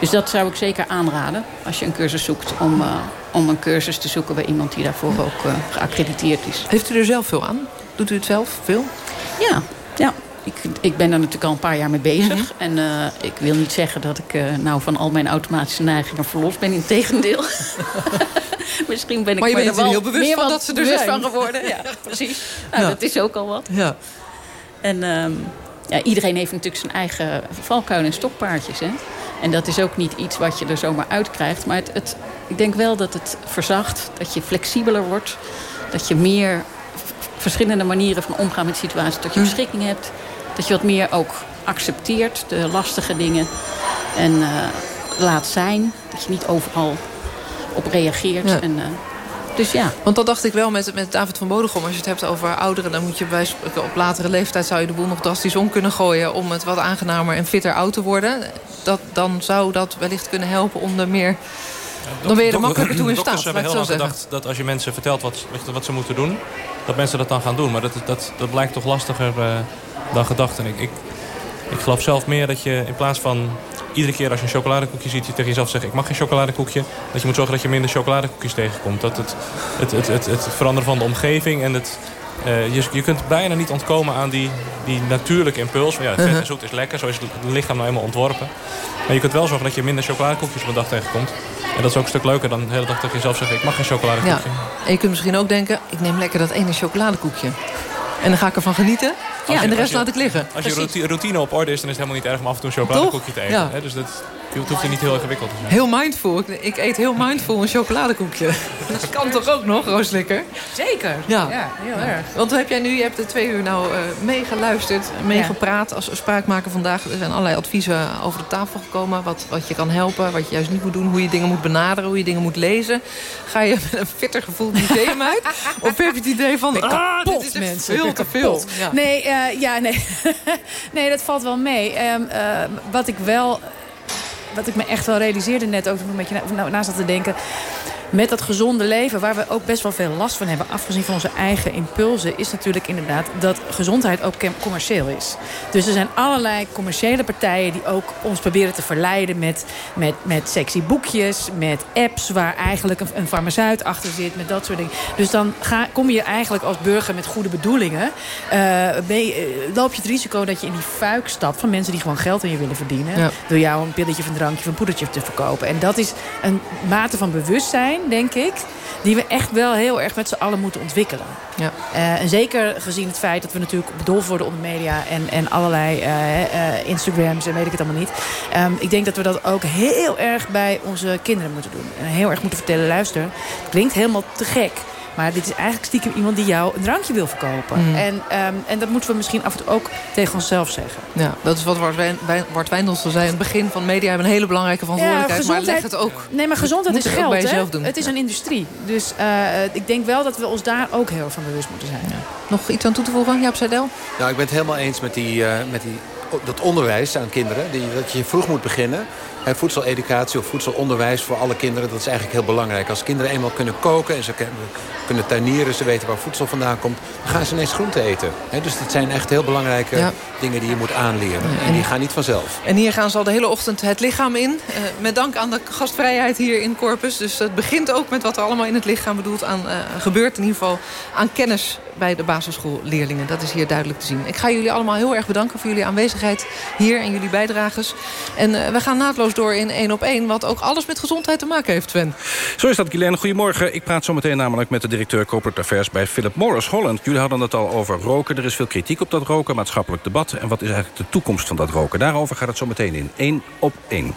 Dus dat zou ik zeker aanraden als je een cursus zoekt. Om, eh, om een cursus te zoeken bij iemand die daarvoor ook eh, geaccrediteerd is. Heeft u er zelf veel aan? Doet u het zelf veel? Ja, ja. Ik, ik ben er natuurlijk al een paar jaar mee bezig. En eh, ik wil niet zeggen dat ik eh, nou van al mijn automatische neigingen verlost ben. Integendeel. Misschien ben ik Maar je bent er wel heel bewust meer van dat ze er zijn. van geworden. Ja, precies. Nou, Ja. Dat is ook al wat. Ja. En ehm, ja, iedereen heeft natuurlijk zijn eigen valkuil en stokpaardjes. Hè? En dat is ook niet iets wat je er zomaar uitkrijgt. Maar het, het, ik denk wel dat het verzacht, dat je flexibeler wordt. Dat je meer verschillende manieren van omgaan met situaties tot je beschikking hebt. Dat je wat meer ook accepteert, de lastige dingen. En eh, laat zijn. Dat je niet overal op reageert. Ja. En, eh, dus ja. Want dat dacht ik wel met, met David van Bodegom. Als je het hebt over ouderen, dan moet je bij op latere leeftijd... zou je de boel nog drastisch om kunnen gooien... om het wat aangenamer en fitter oud te worden. Dat, dan zou dat wellicht kunnen helpen om er meer... Dan ben je er makkelijker toe in staat, hebben ik heel lang gedacht dat als je mensen vertelt wat, wat- wat ze moeten doen... dat mensen dat dan gaan doen. Maar dat, dat, dat blijkt toch lastiger eh, dan gedacht. En ik, ik, ik geloof zelf meer dat je in plaats van... iedere keer als je een chocoladekoekje ziet... je tegen jezelf zegt, ik mag geen chocoladekoekje... dat je moet zorgen dat je minder chocoladekoekjes tegenkomt. Dat het, het, het, het, het veranderen van de omgeving en het... eh, je, je kunt bijna niet ontkomen aan die, die natuurlijke impuls. Van, ja, vet Uh-huh. en zoet is lekker, zo is het lichaam nou eenmaal ontworpen. Maar je kunt wel zorgen dat je minder chocoladekoekjes op een dag tegenkomt. En dat is ook een stuk leuker dan de hele dag tegen jezelf zeggen... ik mag geen Ja. chocoladekoekje. En je kunt misschien ook denken... ik neem lekker dat ene chocoladekoekje. En dan ga ik ervan genieten. Je- en de rest je- laat ik liggen. Als je routine, routine op orde is, dan is het helemaal niet erg om af en toe een chocoladekoekje te eten. Ja. Hè? Dus dat, het hoeft er niet heel ingewikkeld te zijn. Heel mindful. Ik, ik eet heel mindful een chocoladekoekje. Dat kan toch ook nog, Rooslikker? Zeker. Ja. heel Ja. erg. Want heb jij nu, je hebt de twee uur nou eh meegeluisterd, meegepraat als spraakmaker vandaag. Er zijn allerlei adviezen over de tafel gekomen. Wat, wat je kan helpen, wat je juist niet moet doen. Hoe je dingen moet benaderen, hoe je dingen moet lezen. Ga je met een fitter gevoel het museum uit? of heb je het idee van, ah, dit is mensen. veel te veel. Kapot. Ja. Nee, eh, ja, nee. nee, dat valt wel mee. Ehm, eh, wat ik wel... Wat ik me echt wel realiseerde net ik een beetje na, na, na zat te denken... Met dat gezonde leven, waar we ook best wel veel last van hebben... afgezien van onze eigen impulsen... is natuurlijk inderdaad dat gezondheid ook commercieel is. Dus er zijn allerlei commerciële partijen... die ook ons proberen te verleiden met, met, met sexy boekjes... met apps waar eigenlijk een, een farmaceut achter zit... met dat soort dingen. Dus dan ga, kom je eigenlijk als burger met goede bedoelingen... eh, eh, loop je het risico dat je in die fuik stapt... van mensen die gewoon geld aan je willen verdienen... Ja. door jou een pilletje een drankje een poedertje te verkopen. En dat is een mate van bewustzijn zijn, denk ik die we echt wel heel erg met z'n allen moeten ontwikkelen. Ja. Uh, en zeker gezien het feit dat we natuurlijk bedolven worden onder media... en, en allerlei uh, uh, Instagrams en weet ik het allemaal niet. Um, ik denk dat we dat ook heel erg bij onze kinderen moeten doen. En heel erg moeten vertellen, luister, het klinkt helemaal te gek... Maar dit is eigenlijk stiekem iemand die jou een drankje wil verkopen. Mm. En, um, en dat moeten we misschien af en toe ook tegen onszelf zeggen. Ja, dat is wat Bart Wijndels zei. In het begin van media hebben een hele belangrijke verantwoordelijkheid. Ja, maar leg het ook. Nee, maar gezondheid is geld. bij jezelf hè? doen. Het is een industrie. Dus uh, ik denk wel dat we ons daar ook heel erg van bewust moeten zijn. Ja. Nog iets aan toe te voegen, Jaap Seidel? Nou, ik ben het helemaal eens met, die, uh, met die, dat onderwijs aan kinderen. Die, dat je vroeg moet beginnen. En voedseleducatie of voedselonderwijs voor alle kinderen, dat is eigenlijk heel belangrijk. Als kinderen eenmaal kunnen koken en ze kunnen tuinieren, ze weten waar voedsel vandaan komt, dan gaan ze ineens groente eten. He, dus dat zijn echt heel belangrijke ja. dingen die je moet aanleren. Ja, en, en die gaan niet vanzelf. En hier gaan ze al de hele ochtend het lichaam in. Uh, met dank aan de gastvrijheid hier in Corpus. Dus het begint ook met wat er allemaal in het lichaam bedoeld aan uh, gebeurt. In ieder geval aan kennis bij de basisschoolleerlingen. Dat is hier duidelijk te zien. Ik ga jullie allemaal heel erg bedanken voor jullie aanwezigheid hier en jullie bijdrages. En uh, we gaan naadloos door in één op één, wat ook alles met gezondheid te maken heeft, Sven. Zo is dat, Guylaine. Goedemorgen. Ik praat zo meteen namelijk met de directeur Corporate Affairs bij Philip Morris Holland. Jullie hadden het al over roken. Er is veel kritiek op dat roken, maatschappelijk debat. En wat is eigenlijk de toekomst van dat roken? Daarover gaat het zo meteen in één op één.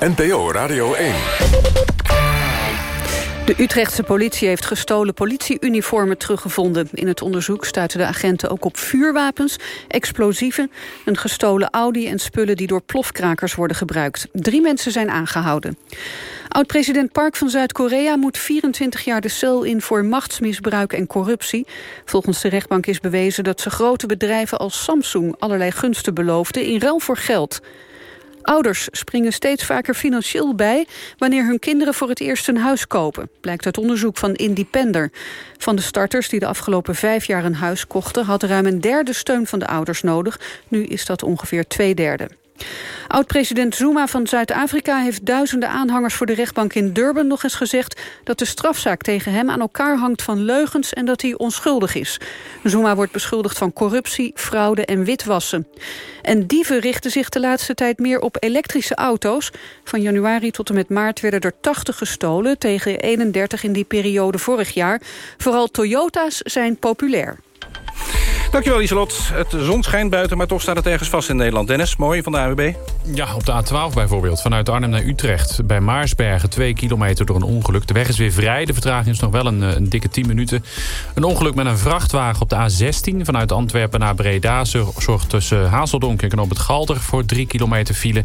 NPO Radio 1. De Utrechtse politie heeft gestolen politieuniformen teruggevonden. In het onderzoek stuiten de agenten ook op vuurwapens, explosieven... een gestolen Audi en spullen die door plofkrakers worden gebruikt. Drie mensen zijn aangehouden. Oud-president Park van Zuid-Korea moet 24 jaar de cel in... voor machtsmisbruik en corruptie. Volgens de rechtbank is bewezen dat ze grote bedrijven als Samsung... allerlei gunsten beloofden in ruil voor geld... Ouders springen steeds vaker financieel bij... wanneer hun kinderen voor het eerst een huis kopen. Blijkt uit onderzoek van Independer. Van de starters die de afgelopen vijf jaar een huis kochten... had ruim een derde steun van de ouders nodig. Nu is dat ongeveer twee derde. Oud-president Zuma van Zuid-Afrika heeft duizenden aanhangers voor de rechtbank in Durban nog eens gezegd dat de strafzaak tegen hem aan elkaar hangt van leugens en dat hij onschuldig is. Zuma wordt beschuldigd van corruptie, fraude en witwassen. En dieven richten zich de laatste tijd meer op elektrische auto's. Van januari tot en met maart werden er 80 gestolen tegen 31 in die periode vorig jaar. Vooral Toyota's zijn populair. Dankjewel, Lieselot. Het zon schijnt buiten, maar toch staat het ergens vast in Nederland. Dennis, mooi van de AWB. Ja, op de A12 bijvoorbeeld, vanuit Arnhem naar Utrecht. Bij Maarsbergen, twee kilometer door een ongeluk. De weg is weer vrij, de vertraging is nog wel een, een dikke 10 minuten. Een ongeluk met een vrachtwagen op de A16 vanuit Antwerpen naar Breda... zorgt tussen Hazeldonk en Knoop het Galder voor 3 kilometer file.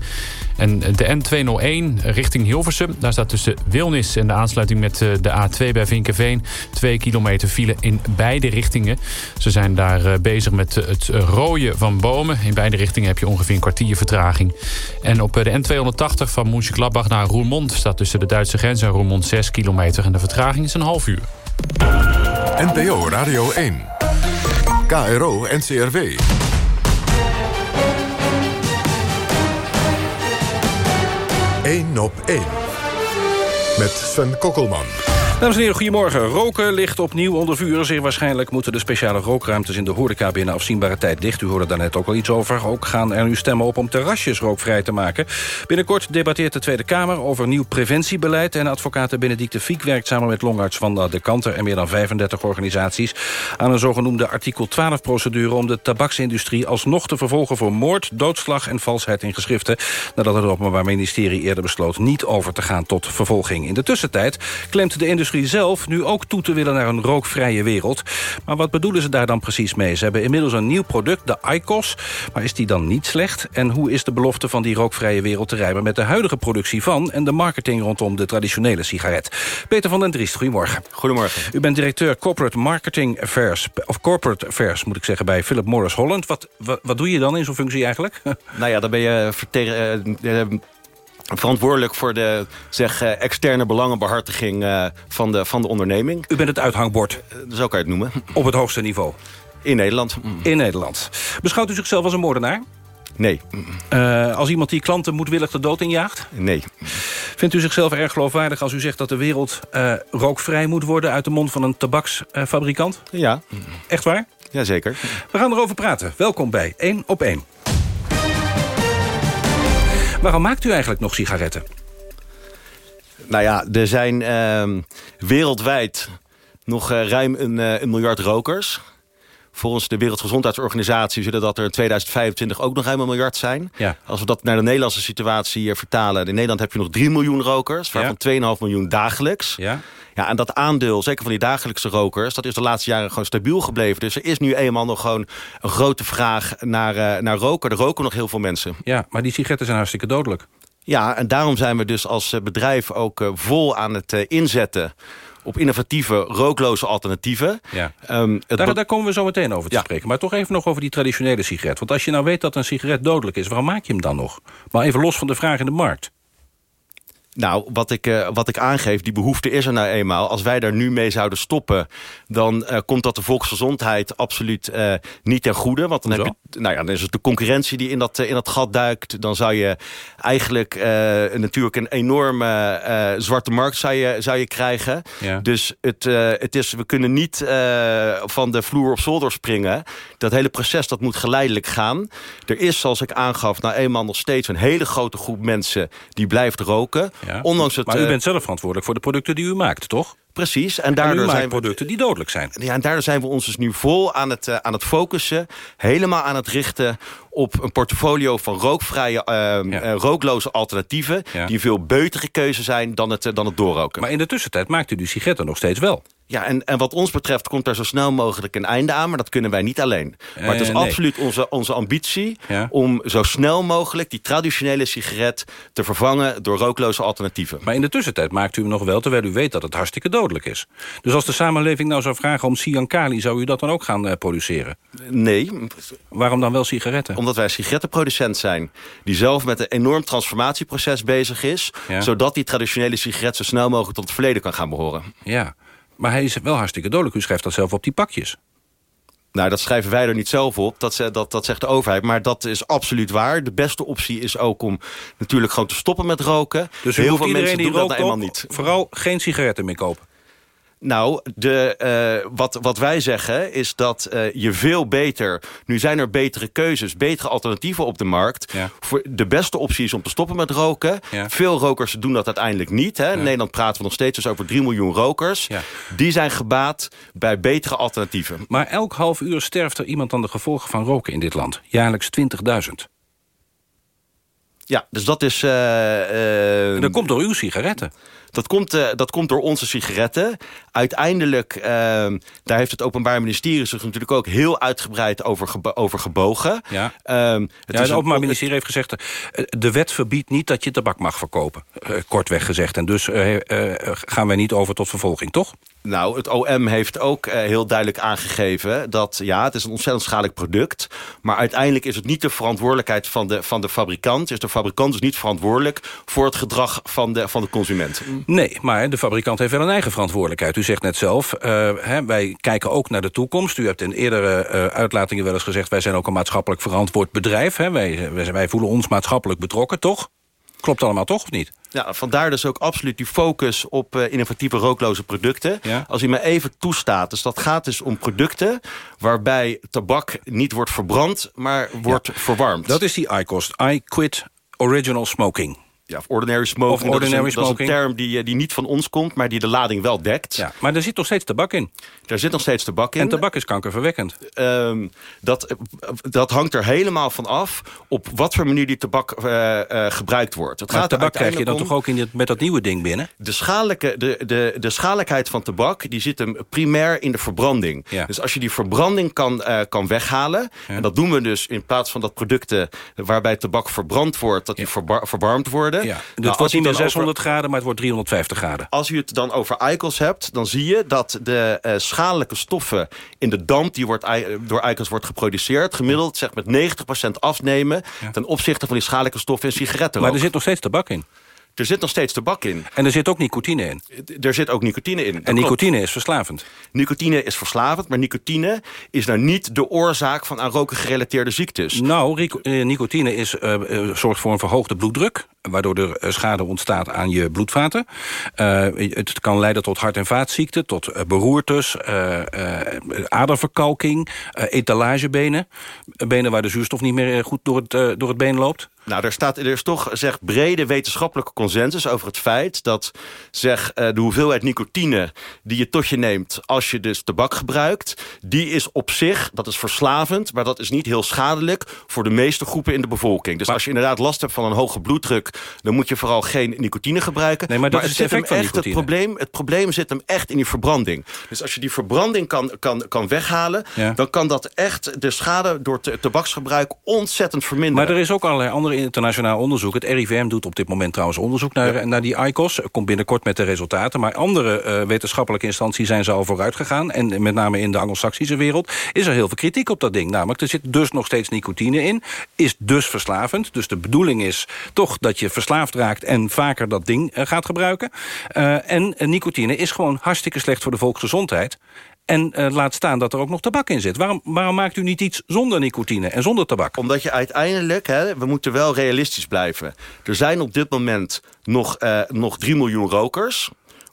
En de N201 richting Hilversum, daar staat tussen Wilnis... en de aansluiting met de A2 bij Vinkenveen... 2 kilometer file in beide richtingen. Ze zijn daar bezig met het rooien van bomen. In beide richtingen heb je ongeveer een kwartier vertraging. En op de N280 van Mönchengladbach naar Roermond... staat tussen de Duitse grens en Roermond 6 kilometer. En de vertraging is een half uur. NPO Radio 1. KRO NCRW. Eén op één. Met Sven Kokkelman. Dames en heren, goedemorgen. Roken ligt opnieuw onder vuur. Zeer waarschijnlijk moeten de speciale rookruimtes in de horeca binnen afzienbare tijd dicht. U hoorde daar net ook al iets over. Ook gaan er nu stemmen op om terrasjes rookvrij te maken. Binnenkort debatteert de Tweede Kamer over nieuw preventiebeleid. En advocaat Benedicte Fiek werkt samen met longarts van de Kanter... en meer dan 35 organisaties aan een zogenoemde artikel 12-procedure... om de tabaksindustrie alsnog te vervolgen voor moord, doodslag en valsheid in geschriften... nadat het Openbaar Ministerie eerder besloot niet over te gaan tot vervolging. In de tussentijd klemt de industrie zelf nu ook toe te willen naar een rookvrije wereld. Maar wat bedoelen ze daar dan precies mee? Ze hebben inmiddels een nieuw product, de ICOS. Maar is die dan niet slecht? En hoe is de belofte van die rookvrije wereld te rijmen... met de huidige productie van en de marketing rondom de traditionele sigaret? Peter van den Driest, goedemorgen. Goedemorgen. U bent directeur Corporate Marketing Affairs... of Corporate Affairs, moet ik zeggen, bij Philip Morris Holland. Wat, wat, wat doe je dan in zo'n functie eigenlijk? Nou ja, dan ben je vertegen... Verantwoordelijk voor de zeg, uh, externe belangenbehartiging uh, van, de, van de onderneming. U bent het uithangbord? Uh, zo kan je het noemen. Op het hoogste niveau? In Nederland. In Nederland. Beschouwt u zichzelf als een moordenaar? Nee. als iemand die klanten moedwillig de dood injaagt? Nee. Vindt u zichzelf erg geloofwaardig als u zegt dat de wereld rookvrij moet worden... uit de mond van een tabaksfabrikant? ja. Echt waar? Jazeker. We gaan erover praten. Welkom bij 1 op 1. Waarom maakt u eigenlijk nog sigaretten? Nou ja, er zijn ehm, wereldwijd nog eh, ruim eh, een miljard rokers. Volgens de Wereldgezondheidsorganisatie zullen dat er in 2025 ook nog ruim een miljard zijn. Ja. Als we dat naar de Nederlandse situatie vertalen... in Nederland heb je nog 3 miljoen rokers, waarvan 2,5 miljoen dagelijks. Ja. Ja, en dat aandeel, zeker van die dagelijkse rokers... dat is de laatste jaren gewoon stabiel gebleven. Dus er is nu eenmaal nog gewoon een grote vraag naar, eh, naar roken. Er roken nog heel veel mensen. Ja, maar die sigaretten zijn hartstikke dodelijk. Ja, en daarom zijn we dus als eh, bedrijf ook eh, vol aan het inzetten op innovatieve rookloze alternatieven. Ja. Ehm, Daar, daar komen we zo meteen over te spreken. Maar toch even nog over die traditionele sigaret. Want als je nou weet dat een sigaret dodelijk is... waarom maak je hem dan nog? Maar even los van de vraag in de markt. Nou, wat ik, eh, wat ik aangeef, die behoefte is er nou eenmaal. Als wij daar nu mee zouden stoppen... dan eh, komt dat de volksgezondheid absoluut eh, niet ten goede. Want dan, heb je, nou ja, dan is het de concurrentie die in dat, in dat gat duikt. Dan zou je eigenlijk natuurlijk een enorme zwarte markt zou je, zou je krijgen. Ja. Dus het, het is, we kunnen niet van de vloer op zolder springen. Dat hele proces dat moet geleidelijk gaan. Er is, zoals ik aangaf, nou eenmaal nog steeds een hele grote groep mensen... die blijft roken. Ja. Ondanks het, maar u eh, bent zelf verantwoordelijk voor de producten die u maakt, toch? Precies. En daardoor zijn we producten die dodelijk zijn. ja, en daardoor zijn we ons dus nu vol aan het, eh, aan het focussen. Helemaal aan het richten op een portfolio van rookvrije, eh, eh, rookloze alternatieven... Ja. die een veel betere keuze zijn dan het, eh, dan het doorroken. Maar in de tussentijd maakt u die sigaretten nog steeds wel. Ja, en, en wat ons betreft komt er zo snel mogelijk een einde aan... maar dat kunnen wij niet alleen. Maar het is nee. absoluut onze, onze ambitie... Ja. om zo snel mogelijk die traditionele sigaret te vervangen... door rookloze alternatieven. Maar in de tussentijd maakt u hem nog wel... terwijl u weet dat het hartstikke dodelijk is. Dus als de samenleving nou zou vragen om Siankali... zou u dat dan ook gaan eh, produceren? Nee. Waarom dan wel sigaretten? Omdat wij sigarettenproducent zijn... die zelf met een enorm transformatieproces bezig is... Ja. zodat die traditionele sigaret zo snel mogelijk tot het verleden kan gaan behoren. Ja, maar hij is wel hartstikke dodelijk. U schrijft dat zelf op die pakjes. Nou, dat schrijven wij er niet zelf op. Dat, dat, dat zegt de overheid. Maar dat is absoluut waar. De beste optie is ook om natuurlijk gewoon te stoppen met roken. Dus Heel veel mensen doen dat rookt nou eenmaal niet. vooral geen sigaretten meer kopen. Nou, de, eh, wat, wat wij zeggen is dat eh, je veel beter... Nu zijn er betere keuzes, betere alternatieven op de markt. Voor de beste optie is om te stoppen met roken. Ja. Veel rokers doen dat uiteindelijk niet. Hè. In Nederland praten we nog steeds dus over 3 miljoen rokers. Die zijn gebaat bij betere alternatieven. Maar elk half uur sterft er iemand aan de gevolgen van roken in dit land. Jaarlijks 20.000. Ja, dus dat is... eh, En dat komt door uw sigaretten. Dat komt, eh, dat komt door onze sigaretten. Uiteindelijk, eh, daar heeft het Openbaar Ministerie zich natuurlijk ook heel uitgebreid over, gebo- over gebogen. Ja. Ehm, Het, ja, is het Openbaar Ministerie heeft gezegd... eh, de wet verbiedt niet dat je tabak mag verkopen. kortweg gezegd. En dus gaan wij niet over tot vervolging, toch? Nou, het OM heeft ook heel duidelijk aangegeven dat ja, het is een ontzettend schadelijk product. Maar uiteindelijk is het niet de verantwoordelijkheid van de, van de fabrikant. Is de fabrikant dus niet verantwoordelijk voor het gedrag van de, van de consument. Nee, maar de fabrikant heeft wel een eigen verantwoordelijkheid. U zegt net zelf, eh, hè, wij kijken ook naar de toekomst. U hebt in eerdere eh, uitlatingen wel eens gezegd... wij zijn ook een maatschappelijk verantwoord bedrijf. Hè? Wij, wij, wij voelen ons maatschappelijk betrokken, toch? Klopt allemaal toch, of niet? Ja, vandaar dus ook absoluut die focus op eh, innovatieve rookloze producten. Als u me even toestaat, dus dat gaat dus om producten... waarbij tabak niet wordt verbrand, maar wordt verwarmd. Dat is die IQOS, I Quit Original Smoking. Ja, of ordinary smoking. Of dat, is ordinary een, dat is een smoking. term die, eh, die niet van ons komt, maar die de lading wel dekt. Ja, maar er zit nog steeds tabak in. Er zit nog steeds tabak in. En tabak is kankerverwekkend. Ehm, dat, eh, dat hangt er helemaal van af op wat voor manier die tabak eh, gebruikt wordt. Het Maar gaat tabak krijg je dan toch ook in dit, met dat nieuwe ding binnen? De, schadelijke, de, de, de schadelijkheid van tabak die zit hem primair in de verbranding. Ja. Dus als je die verbranding kan, kan weghalen... en dat doen we dus in plaats van dat producten waarbij tabak verbrand wordt... dat die verwarmd worden. Ja. Nou, het als wordt niet meer dan over- 600 graden, maar het wordt 350 graden. als u het dan over ICOS hebt, dan zie je dat de eh, schadelijke stoffen in de damp die wordt, door ICOS wordt geproduceerd, gemiddeld zeg met 90% afnemen ten opzichte van die schadelijke stoffen in sigaretten. Maar er zit nog steeds tabak in. Er zit nog steeds tabak in. En er zit ook nicotine in. Er zit ook nicotine in. Dat En klopt. nicotine is verslavend. Nicotine is verslavend, maar nicotine is nou niet de oorzaak van aan roken gerelateerde ziektes. Nou, eh, nicotine is, eh, eh, zorgt voor een verhoogde bloeddruk... waardoor er schade ontstaat aan je bloedvaten. Het kan leiden tot hart- en vaatziekten, tot beroertes... eh, aderverkalking, etalagebenen. Benen waar de zuurstof niet meer goed door het, door het been loopt. Nou, er, staat, er is toch zeg, brede wetenschappelijke consensus over het feit... dat zeg, eh, de hoeveelheid nicotine die je tot je neemt als je dus tabak gebruikt... die is op zich, dat is verslavend, maar dat is niet heel schadelijk... voor de meeste groepen in de bevolking. Dus als je inderdaad last hebt van een hoge bloeddruk... dan moet je vooral geen nicotine gebruiken. Nee, maar dat is het, effect van echt, het, probleem, het probleem zit hem echt in die verbranding. Dus als je die verbranding kan, kan, kan weghalen... Ja. dan kan dat echt de schade door tabaksgebruik ontzettend verminderen. Maar er is ook allerlei andere internationaal onderzoek. Het RIVM doet op dit moment trouwens onderzoek naar, naar die ICOS. Komt binnenkort met de resultaten. Maar andere eh, wetenschappelijke instanties zijn ze al vooruit gegaan. En met name in de anglo-saxische wereld is er heel veel kritiek op dat ding. Namelijk, er zit dus nog steeds nicotine in. Is dus verslavend. Dus de bedoeling is toch dat je verslaafd raakt... en vaker dat ding eh, gaat gebruiken. Eh, en nicotine is gewoon hartstikke slecht voor de volksgezondheid. En eh, laat staan dat er ook nog tabak in zit. Waarom, waarom maakt u niet iets zonder nicotine en zonder tabak? Omdat je uiteindelijk, hè, we moeten wel realistisch blijven. Er zijn op dit moment nog, eh, nog 3 miljoen rokers.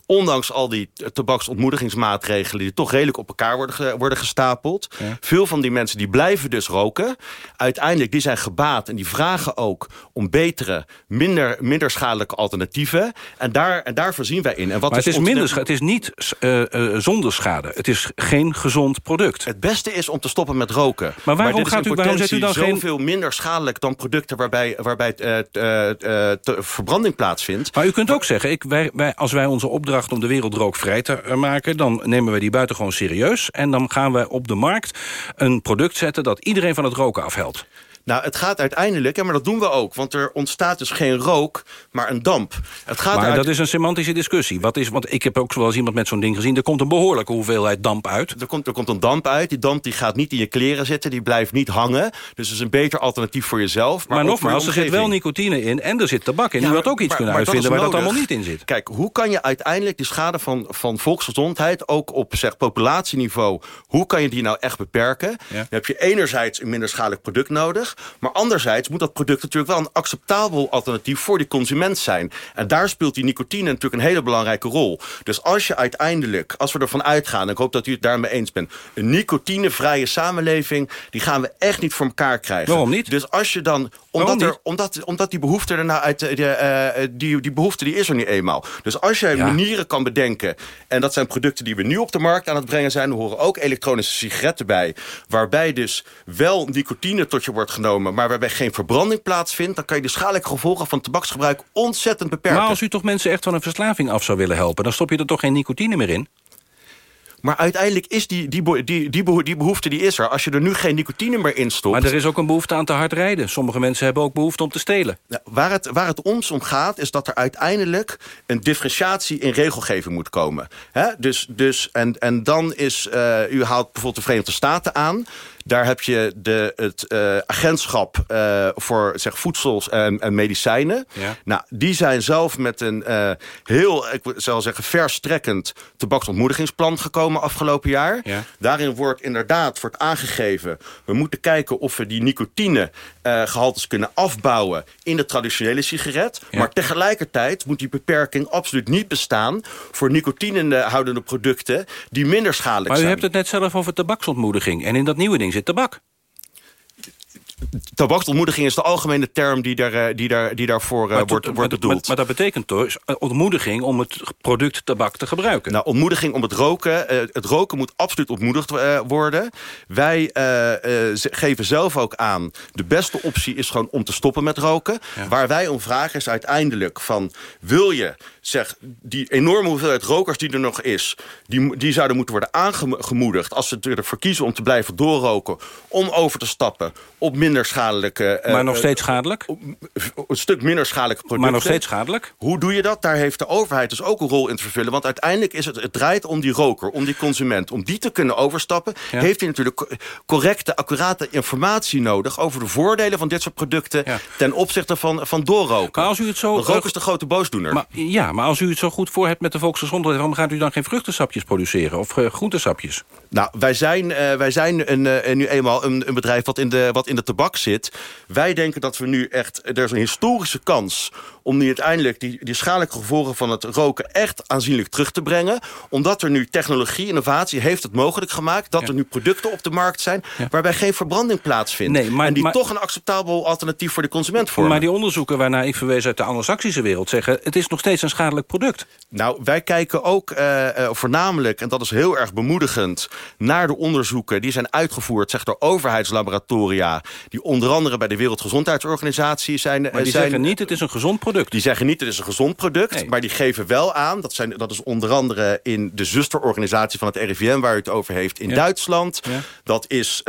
Ondanks al die tabaksontmoedigingsmaatregelen... die toch redelijk op elkaar worden, ge- worden gestapeld. Veel van die mensen die blijven dus roken. Uiteindelijk, die zijn gebaat en die vragen ook... om betere, minder, minder schadelijke alternatieven. En daar, en daar voorzien wij in. En wat maar het is, minder, het is niet eh, eh, zonder schade. Het is geen gezond product. Het beste is om te stoppen met roken. Maar waarom gaat u- waarom zet u dan geen- zoveel minder schadelijk dan producten waarbij, waarbij eh, verbranding plaatsvindt? Maar u kunt ook zeggen, ik, wij, wij, als wij onze opdracht om de wereld rookvrij te eh, maken... dan nemen we die buitengewoon serieus. En dan gaan wij op de markt een product zetten... dat iedereen van het roken afhelpt. Nou, het gaat uiteindelijk, ja, maar dat doen we ook. Want er ontstaat dus geen rook, maar een damp. Het gaat Maar uit- dat is een semantische discussie. Wat is, want ik heb ook eens iemand met zo'n ding gezien... er komt een behoorlijke hoeveelheid damp uit. Er komt, er komt een damp uit. Die damp die gaat niet in je kleren zitten. Die blijft niet hangen. Dus het is een beter alternatief voor jezelf. Maar, nogmaals, er zit wel nicotine in en er zit tabak in. Ja, u had ook iets maar- kunnen maar uitvinden waar dat allemaal niet in zit. Kijk, hoe kan je uiteindelijk die schade van, van volksgezondheid... ook op zeg, populatieniveau, hoe kan je die nou echt beperken? Dan heb je enerzijds een minder schadelijk product nodig... maar anderzijds moet dat product natuurlijk wel een acceptabel alternatief... voor die consument zijn. En daar speelt die nicotine natuurlijk een hele belangrijke rol. Dus als je uiteindelijk, als we ervan uitgaan... en ik hoop dat u het daarmee eens bent... een nicotinevrije samenleving, die gaan we echt niet voor elkaar krijgen. Waarom niet? Dus als je dan... Omdat, er, omdat, omdat die behoefte er nou uit... de- de, eh, die, die behoefte die is er niet eenmaal. Dus als jij manieren kan bedenken... en dat zijn producten die we nu op de markt aan het brengen zijn... er horen ook elektronische sigaretten bij... waarbij dus wel nicotine tot je wordt genomen... maar waarbij geen verbranding plaatsvindt... dan kan je de schadelijke gevolgen van tabaksgebruik ontzettend beperken. Maar als u toch mensen echt van een verslaving af zou willen helpen... dan stop je er toch geen nicotine meer in? Maar uiteindelijk is die, die, die, die, beho- die behoefte die is er. Als je er nu geen nicotine meer in stopt... Maar er is ook een behoefte aan te hard rijden. Sommige mensen hebben ook behoefte om te stelen. Ja, waar, het, waar het ons om gaat, is dat er uiteindelijk een differentiatie in regelgeving moet komen. Dus, dus, en, en dan is, eh, u haalt bijvoorbeeld de Verenigde Staten aan. Daar heb je de, het eh, agentschap eh, voor zeg, voedsels en, en medicijnen. Ja. Nou, die zijn zelf met een eh, heel, ik zou zeggen, verstrekkend tabaksontmoedigingsplan gekomen afgelopen jaar. Ja. Daarin wordt inderdaad wordt aangegeven... we moeten kijken of we die nicotinegehaltes kunnen afbouwen... in de traditionele sigaret. Ja. Maar tegelijkertijd moet die beperking absoluut niet bestaan... voor nicotinehoudende producten die minder schadelijk Maar u zijn. hebt het net zelf over tabaksontmoediging. En in dat nieuwe ding zit tabak. Tabaksontmoediging is de algemene term die, daar, eh, die, daar, die daarvoor eh, Maar, wordt, wordt bedoeld. maar dat betekent dus ontmoediging om het product tabak te gebruiken. Nou, ontmoediging om het roken. eh, het roken moet absoluut ontmoedigd worden. Wij ze- geven zelf ook aan... de beste optie is gewoon om te stoppen met roken. Waar wij om vragen is uiteindelijk van... wil je, zeg, die enorme hoeveelheid rokers die er nog is... die, die zouden moeten worden aangemoedigd... als ze ervoor kiezen om te blijven doorroken... om over te stappen op minder schadelijke... eh, maar nog eh, steeds schadelijk? een stuk minder schadelijke producten. Maar nog steeds schadelijk? Hoe doe je dat? Daar heeft de overheid dus ook een rol in te vervullen. Want uiteindelijk is het, het draait om die roker, om die consument. Om die te kunnen overstappen, Ja. heeft hij natuurlijk co- correcte, accurate informatie nodig... over de voordelen van dit soort producten ten opzichte van, van doorroken. Maar als u het zo... Roken is de grote boosdoener. Maar, ja, maar als u het zo goed voor hebt met de volksgezondheid... waarom gaat u dan geen vruchtensapjes produceren? Of eh, groentesapjes? Nou, wij zijn, eh, wij zijn een, eh, nu eenmaal een, een bedrijf wat in, de, wat in de tabak zit. Wij denken dat we nu echt... Er is een historische kans om nu uiteindelijk die, die schadelijke gevolgen van het roken echt aanzienlijk terug te brengen. Omdat er nu technologie, innovatie heeft het mogelijk gemaakt... dat er nu producten op de markt zijn waarbij geen verbranding plaatsvindt. Nee, maar- en die maar- toch een acceptabel alternatief voor de consument vormen. Maar die onderzoeken waarnaar ik verwees uit de anglo-saxische wereld zeggen... het is nog steeds een schadelijk product. Nou, wij kijken ook eh, eh, voornamelijk, en dat is heel erg bemoedigend... naar de onderzoeken die zijn uitgevoerd zeg, door overheidslaboratoria... die onder andere bij de Wereldgezondheidsorganisatie zijn... Maar eh, die zijn, zeggen niet, het is een gezond product. Die zeggen niet, het is een gezond product. Maar die geven wel aan, dat, zijn, dat is onder andere in de zusterorganisatie van het RIVM... waar u het over heeft, in Ja. Duitsland. Ja. Dat is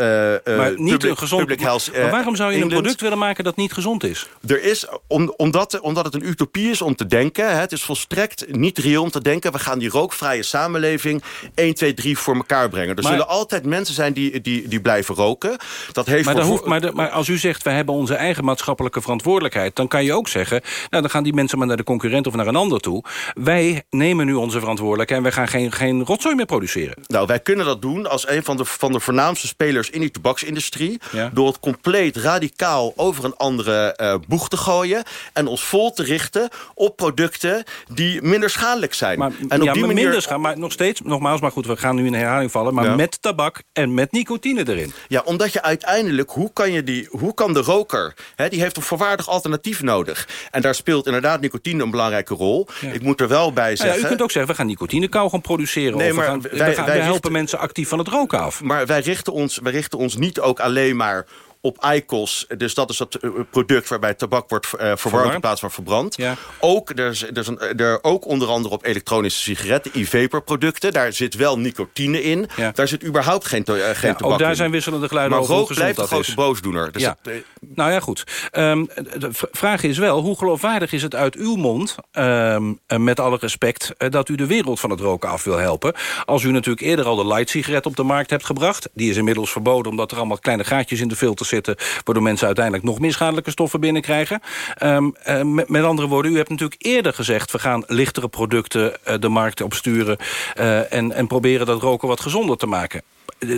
niet een gezond Public Health, Maar waarom zou je een product willen maken dat niet gezond is? Er is, om, omdat, omdat het een utopie is om te denken... Hè, het is volstrekt niet reëel om te denken... we gaan die rookvrije samenleving 1, 2, 3 voor elkaar brengen. Er Maar- zullen altijd mensen zijn die, die, die blijven roken. Dat heeft Maar, voor- hoeft, maar, de- maar als u zegt, we hebben onze eigen maatschappelijke verantwoordelijkheid... dan kan je ook zeggen, nou, dan gaan die mensen maar naar de concurrent of naar een ander toe. Wij nemen nu onze verantwoordelijkheid... en wij gaan geen, geen rotzooi meer produceren. Nou, wij kunnen dat doen als een van de, van de voornaamste spelers in die tabaksindustrie. Ja. Door het compleet radicaal over een andere eh, boeg te gooien. En ons vol te richten op producten die minder schadelijk zijn. Maar, en ja, maar minder scha- maar nog steeds, nogmaals, maar goed, we gaan nu in herhaling vallen... maar Ja. met tabak en met nicotine erin. Ja, omdat je uiteindelijk, hoe kan, je die, hoe kan de roker... Hè, die heeft een volwaardig alternatief nodig. En daar speelt inderdaad nicotine een belangrijke rol. Ik moet er wel bij Nou ja, zeggen... u kunt ook zeggen, we gaan nicotinekauw gaan produceren. Nee, of we, maar gaan, wij- we, gaan, wij we richten- helpen mensen actief van het roken af. Maar wij richten ons, wij richten ons niet ook alleen maar op ICOS. Dus dat is dat eh, product waarbij tabak wordt eh, verwarmd, Verwarmd. in plaats van verbrand. Ook, er is, er is een, er ook onder andere op elektronische sigaretten, e-vapor producten. Daar zit wel nicotine in. Daar zit überhaupt geen, eh, geen Ja, tabak ook daar in. zijn wisselende geluiden maar over rook blijft een dat grote boosdoener. Dus ja. dat, nou ja, goed. Ehm, de vraag is wel, hoe geloofwaardig is het uit uw mond... ehm, eh, met alle respect, dat u de wereld van het roken af wil helpen... als u natuurlijk eerder al de light-sigaret op de markt hebt gebracht. Die is inmiddels verboden omdat er allemaal kleine gaatjes in de filter zitten... waardoor mensen uiteindelijk nog meer schadelijke stoffen binnenkrijgen. Ehm, eh, met, andere woorden, u hebt natuurlijk eerder gezegd... we gaan lichtere producten eh, de markt opsturen... eh, en, en proberen dat roken wat gezonder te maken.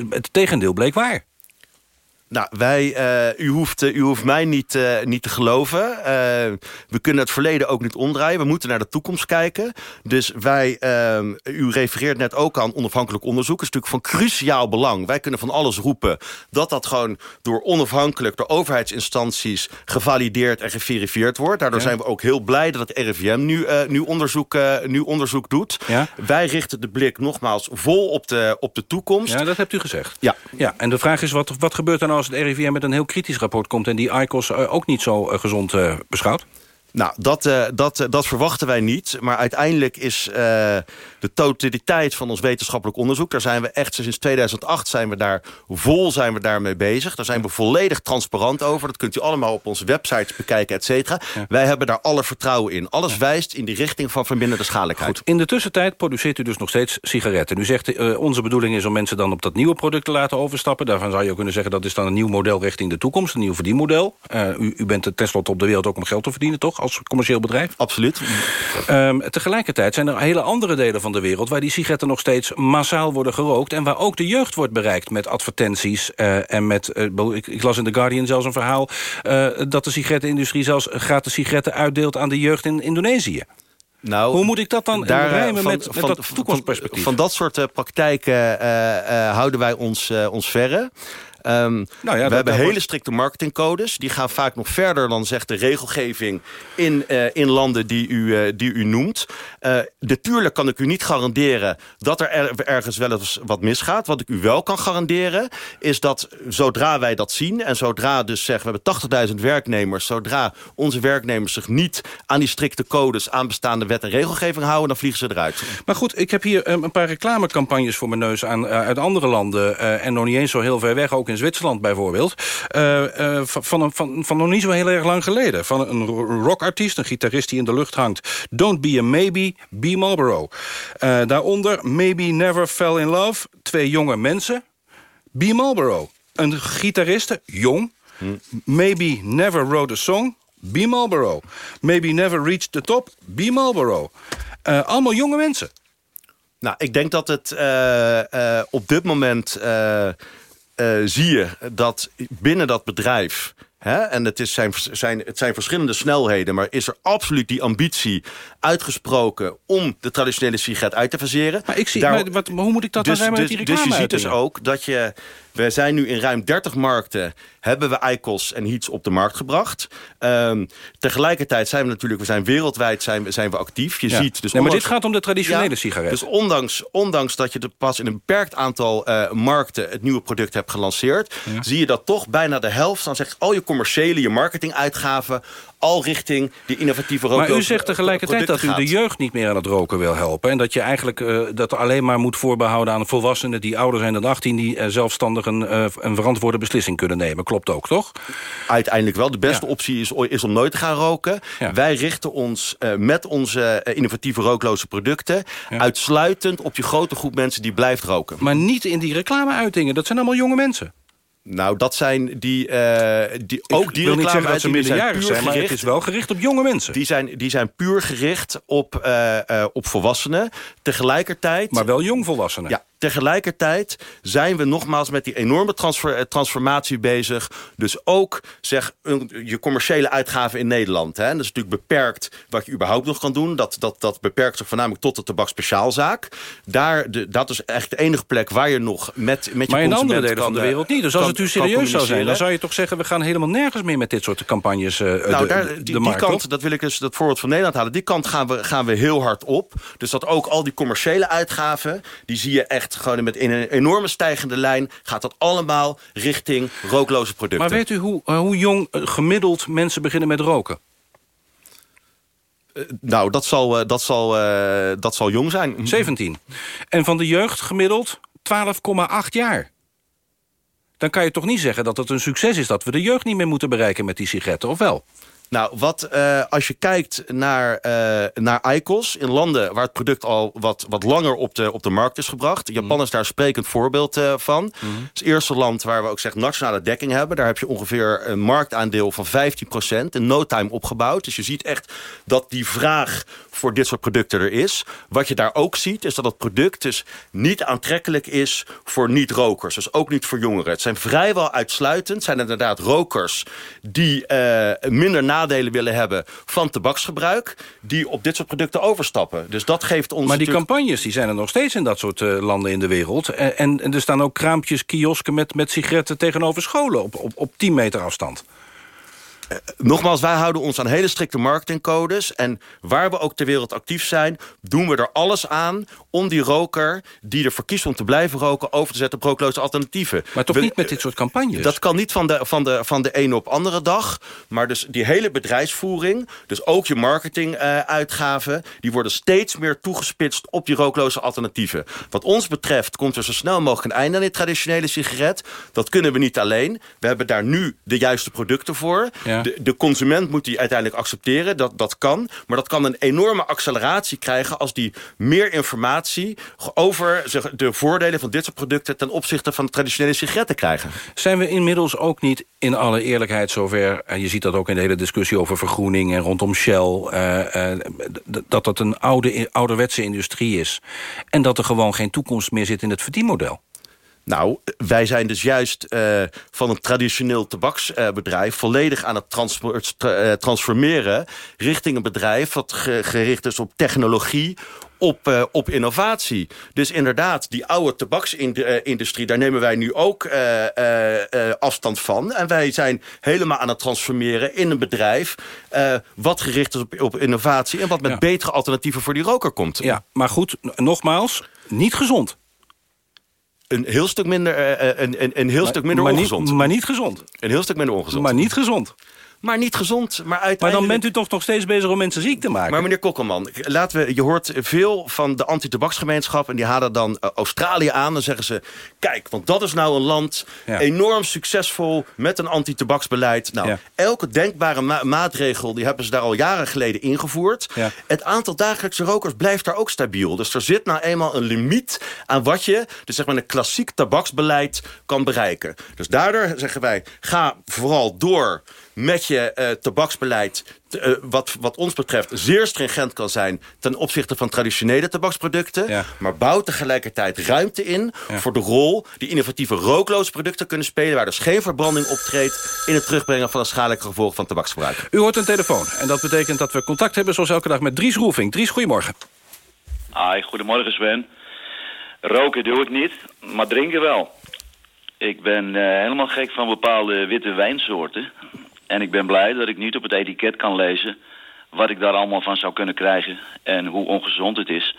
Het tegendeel bleek waar. Nou, wij, eh, u, hoeft, eh, u hoeft mij niet, eh, niet te geloven. We kunnen het verleden ook niet omdraaien. We moeten naar de toekomst kijken. Dus wij, u refereert net ook aan onafhankelijk onderzoek. Dat is natuurlijk van cruciaal belang. Wij kunnen van alles roepen dat dat gewoon door onafhankelijk... door overheidsinstanties gevalideerd en geverifieerd wordt. Daardoor Ja. zijn we ook heel blij dat het RIVM nu, nu, onderzoek, nu onderzoek doet. Ja. Wij richten de blik nogmaals vol op de, op de toekomst. Ja, dat hebt u gezegd. Ja. ja en de vraag is, wat, wat gebeurt er nou als het RIVM met een heel kritisch rapport komt... en die ICOS eh, ook niet zo eh, gezond eh, beschouwt? Nou, dat, eh, dat, eh, dat verwachten wij niet. Maar uiteindelijk is eh, de totaliteit van ons wetenschappelijk onderzoek... daar zijn we echt sinds 2008 zijn we daar vol zijn we daarmee bezig. Daar zijn we volledig transparant over. Dat kunt u allemaal op onze website bekijken, et cetera. Wij hebben daar alle vertrouwen in. Alles wijst in die richting van verminderde schadelijkheid. Goed, in de tussentijd produceert u dus nog steeds sigaretten. U zegt, onze bedoeling is om mensen dan op dat nieuwe product te laten overstappen. Daarvan zou je ook kunnen zeggen, dat is dan een nieuw model richting de toekomst. Een nieuw verdienmodel. U, u bent tenslotte op de wereld ook om geld te verdienen, toch? Als commercieel bedrijf? Absoluut. Ehm, tegelijkertijd zijn er hele andere delen van de wereld... waar die sigaretten nog steeds massaal worden gerookt... en waar ook de jeugd wordt bereikt met advertenties. eh, en met, eh, ik, ik las in The Guardian zelfs een verhaal... eh, dat de sigarettenindustrie zelfs gratis sigaretten uitdeelt... aan de jeugd in Indonesië. Nou, Hoe moet ik dat dan daar, rijmen van- met, met van- dat van- toekomstperspectief? Van dat soort praktijken houden wij ons, ons verre. Ehm, Nou we dat- hebben hele wordt- strikte marketingcodes. Die gaan vaak nog verder dan zegt de regelgeving in, eh, in landen die u, eh, die u noemt. Eh, natuurlijk kan ik u niet garanderen dat er, er- ergens wel eens wat misgaat. Wat ik u wel kan garanderen is dat zodra wij dat zien... en zodra dus zeggen we hebben 80.000 werknemers... zodra onze werknemers zich niet aan die strikte codes... aan bestaande wet en regelgeving houden, dan vliegen ze eruit. Maar goed, ik heb hier eh, een paar reclamecampagnes voor mijn neus aan, uit andere landen. en nog niet eens zo heel ver weg, ook in Zwitserland bijvoorbeeld. Eh, eh, van, van, van, van nog niet zo heel erg lang geleden. Van een ro- rockartiest, een gitarist die in de lucht hangt. Don't be a maybe, be Marlboro. Eh, daaronder Maybe Never Fell in Love. Twee jonge mensen. Be Marlboro. Een gitariste, jong. Maybe Never Wrote a Song. Be Marlboro. Maybe Never Reached the Top. Be Marlboro. Allemaal jonge mensen. Nou, ik denk dat het op dit moment... zie je dat binnen dat bedrijf... Hè, en het, is zijn, zijn, het zijn verschillende snelheden... maar is er absoluut die ambitie uitgesproken... om de traditionele sigaret uit te faseren. Maar ik zie, maar wat, hoe moet ik dat dus, dan zijn met dus, die Dus je ziet dus ook dat je... We zijn nu in ruim 30 markten... hebben we ICOS en Heats op de markt gebracht. Ehm, tegelijkertijd zijn we natuurlijk... we zijn wereldwijd zijn we, zijn we actief. Je Ja. ziet dus Nee, maar dit gaat om de traditionele Ja, sigaret. Dus ondanks, ondanks dat je pas in een beperkt aantal eh, markten... het nieuwe product hebt gelanceerd... zie je dat toch bijna de helft... dan zegt al je commerciële, je marketinguitgaven... al richting die innovatieve Maar u zegt tegelijkertijd dat u de jeugd niet meer aan het roken wil helpen. En dat je eigenlijk eh, dat alleen maar moet voorbehouden aan volwassenen... die ouder zijn dan 18, die eh, zelfstandig een, eh, een verantwoorde beslissing kunnen nemen. Klopt ook, toch? Uiteindelijk wel. De beste optie is, is om nooit te gaan roken. Wij richten ons met onze innovatieve rookloze producten... uitsluitend op die grote groep mensen die blijft roken. Maar niet in die reclameuitingen. Dat zijn allemaal jonge mensen. Nou, dat zijn die... eh, die ook die wil niet zeggen dat ze minderjarig puur zijn... maar het is wel gericht op jonge mensen. Die zijn, die zijn puur gericht op, eh, eh, op volwassenen. Tegelijkertijd... Maar wel jongvolwassenen. Ja, tegelijkertijd zijn we nogmaals met die enorme transfer, eh, transformatie bezig. Dus ook zeg, je commerciële uitgaven in Nederland. Hè. Dat is natuurlijk beperkt wat je überhaupt nog kan doen. Dat, dat, dat beperkt zich voornamelijk tot de tabakspeciaalzaak. Daar, de, dat is echt de enige plek waar je nog met, met je Maar in andere delen van de eh, wereld niet. Dus als kan- het u serieus zou zijn, dan zou je toch zeggen... we gaan helemaal nergens meer met dit soort campagnes eh, Nou, de, daar, de die, die markt kant, op. dat wil ik dus dat voorbeeld van Nederland halen. Die kant gaan we, gaan we heel hard op. Dus dat ook al die commerciële uitgaven, die zie je echt gewoon met in een enorme stijgende lijn. Gaat dat allemaal richting rookloze producten. Maar weet u hoe, eh, hoe jong eh, gemiddeld mensen beginnen met roken? Nou, dat zal, eh, dat zal, eh, dat zal jong zijn. 17. En van de jeugd gemiddeld 12,8 jaar. Dan kan je toch niet zeggen dat het een succes is... dat we de jeugd niet meer moeten bereiken met die sigaretten, of wel? Nou, wat, eh, als je kijkt naar, eh naar ICOS... in landen waar het product al wat, wat langer op de, op de markt is gebracht... Japan is daar een sprekend voorbeeld eh, van. Het is het eerste land waar we ook zeg nationale dekking hebben. Daar heb je ongeveer een marktaandeel van 15% in no time opgebouwd. Dus je ziet echt dat die vraag voor dit soort producten er is. Wat je daar ook ziet, is dat het product dus niet aantrekkelijk is... voor niet-rokers, dus ook niet voor jongeren. Het zijn vrijwel uitsluitend, zijn inderdaad rokers... die minder nadelen willen hebben van tabaksgebruik... die op dit soort producten overstappen. Dus dat geeft ons Maar die natuurlijk- campagnes die zijn er nog steeds in dat soort eh, landen in de wereld. En, en, en er staan ook kraampjes, kiosken met, met sigaretten tegenover scholen... op, op, op 10 meter afstand. Nogmaals, wij houden ons aan hele strikte marketingcodes. En waar we ook ter wereld actief zijn... doen we er alles aan om die roker die ervoor kiest om te blijven roken... over te zetten op rookloze alternatieven. Maar toch We- niet met dit soort campagnes? Dat kan niet van de, van, de, van de ene op andere dag. Maar dus die hele bedrijfsvoering, dus ook je marketinguitgaven... die worden steeds meer toegespitst op die rookloze alternatieven. Wat ons betreft komt er zo snel mogelijk een einde aan die traditionele sigaret. Dat kunnen we niet alleen. We hebben daar nu de juiste producten voor. Ja. De, de consument moet die uiteindelijk accepteren. Dat, dat kan. Maar dat kan een enorme acceleratie krijgen... als die meer informatie over zeg, de voordelen van dit soort producten... ten opzichte van de traditionele sigaretten krijgen. Zijn we inmiddels ook niet in alle eerlijkheid zover... en je ziet dat ook in de hele discussie over vergroening en rondom Shell... eh, eh, dat dat een oude, ouderwetse industrie is... en dat er gewoon geen toekomst meer zit in het verdienmodel? Nou, wij zijn dus juist eh, van een traditioneel tabaksbedrijf... volledig aan het eh, transformeren richting een bedrijf... dat ge- gericht is op technologie, op, eh, op innovatie. Dus inderdaad, die oude tabaksindustrie... daar nemen wij nu ook eh, eh, eh, afstand van. En wij zijn helemaal aan het transformeren in een bedrijf... eh, wat gericht is op, op innovatie... en wat met betere alternatieven voor die roker komt. Ja, maar goed, nogmaals, niet gezond. Een heel stuk minder, eh, eh, een, een, een heel Maar- stuk minder maar niet- ongezond. maar niet gezond. Een heel stuk minder ongezond. Maar niet gezond. Maar niet gezond. Maar, uiteindelijk... Maar dan bent u toch nog steeds bezig om mensen ziek te maken? Maar meneer Kokkelman, laten we, je hoort veel van de anti-tabaksgemeenschap... en die halen dan eh, Australië aan. Dan zeggen ze, kijk, want dat is nou een land... Ja. enorm succesvol met een anti-tabaksbeleid. Nou, Ja. elke denkbare ma- maatregel... die hebben ze daar al jaren geleden ingevoerd. Ja. Het aantal dagelijkse rokers blijft daar ook stabiel. Dus er zit nou eenmaal een limiet aan wat je... dus zeg maar een klassiek tabaksbeleid kan bereiken. Dus daardoor zeggen wij, ga vooral door met je eh, tabaksbeleid... eh, wat, wat ons betreft zeer stringent kan zijn... ten opzichte van traditionele tabaksproducten. Maar bouw tegelijkertijd ruimte in... voor de rol die innovatieve rookloze producten kunnen spelen... waar dus geen verbranding optreedt... in het terugbrengen van de schadelijke gevolgen van tabaksgebruik. U hoort een telefoon. En dat betekent dat we contact hebben zoals elke dag met Dries Roelving. Dries, goedemorgen. Hi, goedemorgen Sven. Roken doe ik niet, maar drinken wel. Ik ben eh, helemaal gek van bepaalde witte wijnsoorten. En ik ben blij dat ik niet op het etiket kan lezen... wat ik daar allemaal van zou kunnen krijgen en hoe ongezond het is.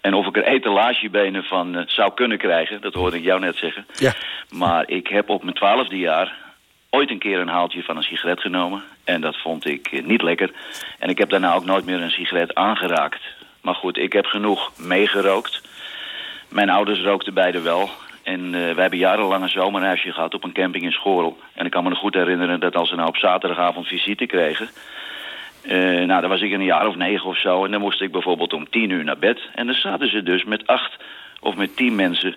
En of ik er etalagebenen van eh, zou kunnen krijgen, dat hoorde ik jou net zeggen. Ja. Maar ik heb op mijn twaalfde jaar ooit een keer een haaltje van een sigaret genomen. En dat vond ik eh, niet lekker. En ik heb daarna ook nooit meer een sigaret aangeraakt. Maar goed, ik heb genoeg meegerookt. Mijn ouders rookten beide wel. En uh, we hebben jarenlang een zomerhuisje gehad op een camping in Schorel. En ik kan me nog goed herinneren dat als we nou op zaterdagavond visite kregen... Uh, nou, dan was ik een jaar of negen of zo. En dan moest ik bijvoorbeeld om tien uur naar bed. En dan zaten ze dus met acht of met tien mensen...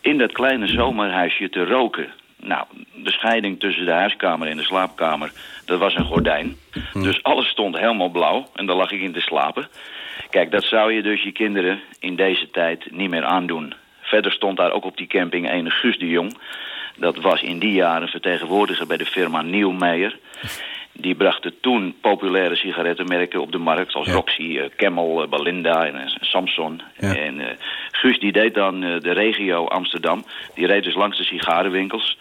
in dat kleine zomerhuisje te roken. Nou, de scheiding tussen de huiskamer en de slaapkamer... dat was een gordijn. Dus alles stond helemaal blauw. En daar lag ik in te slapen. Kijk, dat zou je dus je kinderen in deze tijd niet meer aandoen. Verder stond daar ook op die camping een Guus de Jong. Dat was in die jaren vertegenwoordiger bij de firma Nieuwmeijer. Die brachten toen populaire sigarettenmerken op de markt... als Roxy, uh, Camel, uh, Balinda en uh, Samson. En Guus die deed dan de regio Amsterdam. Die reed dus langs de sigarenwinkels.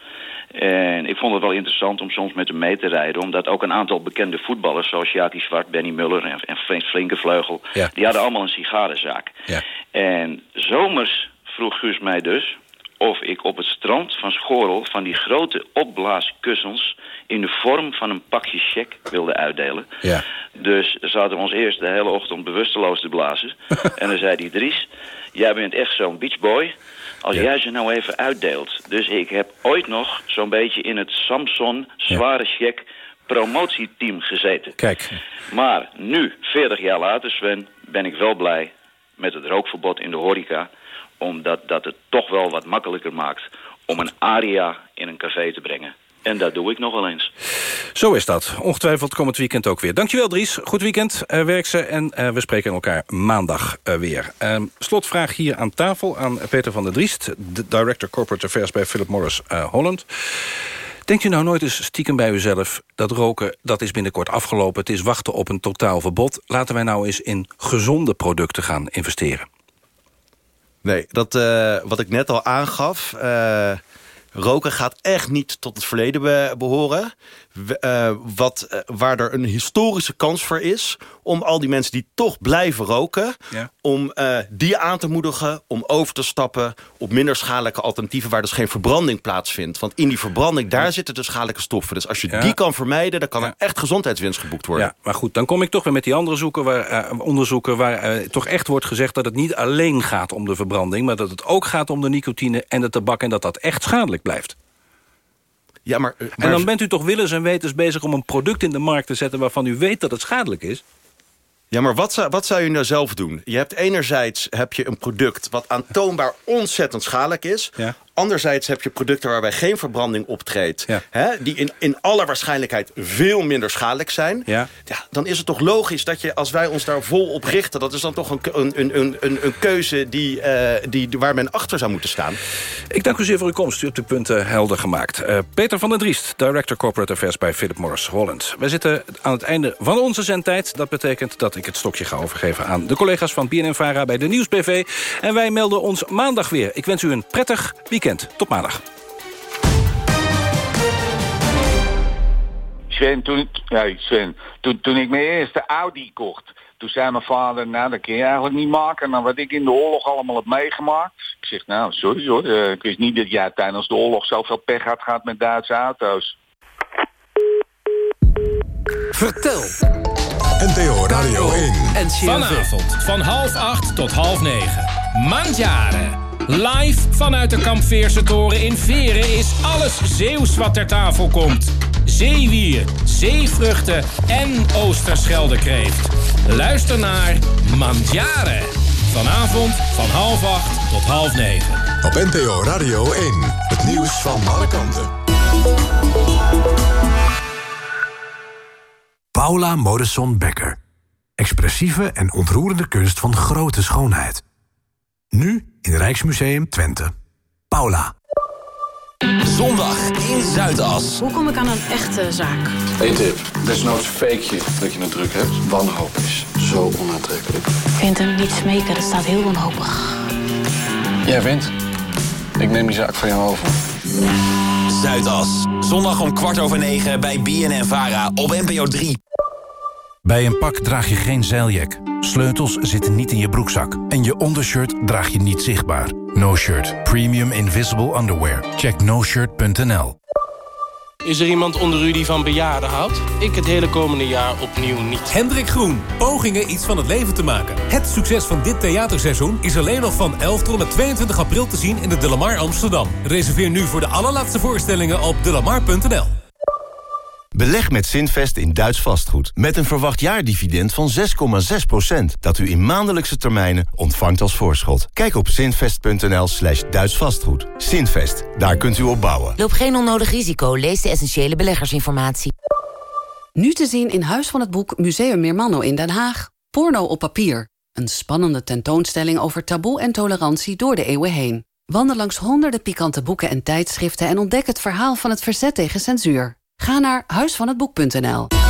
En ik vond het wel interessant om soms met hem mee te rijden... omdat ook een aantal bekende voetballers... zoals Jati Zwart, Benny Muller en, en Frans Flinkevleugel... Ja. die hadden allemaal een sigarenzaak. Ja. En zomers vroeg Guus mij dus of ik op het strand van Schorel... van die grote opblaaskussens in de vorm van een pakje check wilde uitdelen. Ja. Dus zaten we ons eerst de hele ochtend bewusteloos te blazen. en dan zei hij, Dries, jij bent echt zo'n beachboy... Als jij ze nou even uitdeelt. Dus ik heb ooit nog zo'n beetje in het Samson zware check promotieteam gezeten. Kijk. Maar nu, 40 jaar later, Sven, ben ik wel blij met het rookverbod in de horeca. Omdat dat het toch wel wat makkelijker maakt om een aria in een café te brengen. En dat doe ik nog wel eens. Zo is dat. Ongetwijfeld komend weekend ook weer. Dankjewel Dries. Goed weekend. Uh, werk ze. En uh, we spreken elkaar maandag uh, weer. Uh, slotvraag hier aan tafel aan Peter van der Driest. De Director Corporate Affairs bij Philip Morris Holland. Denkt u nou nooit eens stiekem bij uzelf... dat roken, dat is binnenkort afgelopen. Het is wachten op een totaal verbod. Laten wij nou eens in gezonde producten gaan investeren. Nee, dat, uh, wat ik net al aangaf... Roken gaat echt niet tot het verleden be behoren. Uh, wat, uh, waar er een historische kans voor is... om al die mensen die toch blijven roken... Ja. om uh, die aan te moedigen om over te stappen... op minder schadelijke alternatieven... waar dus geen verbranding plaatsvindt. Want in die verbranding, daar zitten de schadelijke stoffen. Dus als je ja. die kan vermijden... dan kan er echt gezondheidswinst geboekt worden. Ja, maar goed, dan kom ik toch weer met die andere zoeken waar, onderzoeken... waar toch echt wordt gezegd dat het niet alleen gaat om de verbranding... maar dat het ook gaat om de nicotine en de tabak... en dat dat echt schadelijk blijft. Ja, maar, maar... En dan bent u toch willens en wetens bezig om een product in de markt te zetten... waarvan u weet dat het schadelijk is? Ja, maar wat zou, wat zou je nou zelf doen? Je hebt enerzijds heb je een product wat aantoonbaar ontzettend schadelijk is. Ja. Anderzijds heb je producten waarbij geen verbranding optreedt... Ja. Hè, die in, in alle waarschijnlijkheid veel minder schadelijk zijn... Ja. Ja, dan is het toch logisch dat je, als wij ons daar vol op richten... dat is dan toch een, een, een, een, een keuze die, uh, die, waar men achter zou moeten staan. Ik dank u zeer voor uw komst. U hebt de punten helder gemaakt. Uh, Peter van der Driest, Director Corporate Affairs bij Philip Morris Holland. Wij zitten aan het einde van onze zendtijd. Dat betekent dat ik het stokje ga overgeven aan de collega's van BNN-Vara... bij de Nieuwsbv. En wij melden ons maandag weer. Ik wens u een prettig weekend. Tot maandag. Sven, toen, ja, Sven, toen, toen ik mijn eerste Audi kocht... toen zei mijn vader, nou dat kun je eigenlijk niet maken... dan wat ik in de oorlog allemaal heb meegemaakt. Ik zeg, nou, sorry hoor, uh, ik wist niet dat jij tijdens de oorlog zoveel pech had gehad met Duitse auto's. Vertel. NTO Radio 1. En Vanavond van half acht tot half negen. Mandjaren. Live vanuit de Kampveerse toren in Veren is alles Zeeuws wat ter tafel komt. Zeewier, zeevruchten en Oosterscheldekreeft. Luister naar Mandjaren. Vanavond van half acht tot half negen. Op NTO Radio 1. Het nieuws van alle kanten. Paula Modesson Becker. Expressieve en ontroerende kunst van grote schoonheid. Nu in Rijksmuseum Twente. Paula. Zondag in Zuidas. Hoe kom ik aan een echte zaak? Eén tip. Desnoods fake je dat je het druk hebt. Wanhoop is zo onaantrekkelijk. Ik vind hem niet smeken, dat staat heel wanhopig. Jij wint. Ik neem die zaak van jou over. Zuidas. Zondag om kwart over negen bij BNN Vara op NPO 3. Bij een pak draag je geen zeiljak. Sleutels zitten niet in je broekzak. En je ondershirt draag je niet zichtbaar. No Shirt. Premium Invisible Underwear. Check noshirt.nl Is er iemand onder u die van bejaarden houdt? Ik het hele komende jaar opnieuw niet. Hendrik Groen. Pogingen iets van het leven te maken. Het succes van dit theaterseizoen is alleen nog van 11 tot en met 22 april te zien in de Delamar Amsterdam. Reserveer nu voor de allerlaatste voorstellingen op delamar.nl. Beleg met Zinvest in Duits vastgoed. Met een verwacht jaardividend van 6,6%. Dat u in maandelijkse termijnen ontvangt als voorschot. Kijk op zinvest.nl slash Duits vastgoed. Zinvest, daar kunt u op bouwen. Loop geen onnodig risico. Lees de essentiële beleggersinformatie. Nu te zien in Huis van het Boek Museum Meermanno in Den Haag. Porno op papier. Een spannende tentoonstelling over taboe en tolerantie door de eeuwen heen. Wandel langs honderden pikante boeken en tijdschriften... en ontdek het verhaal van het verzet tegen censuur. Ga naar huisvanhetboek.nl.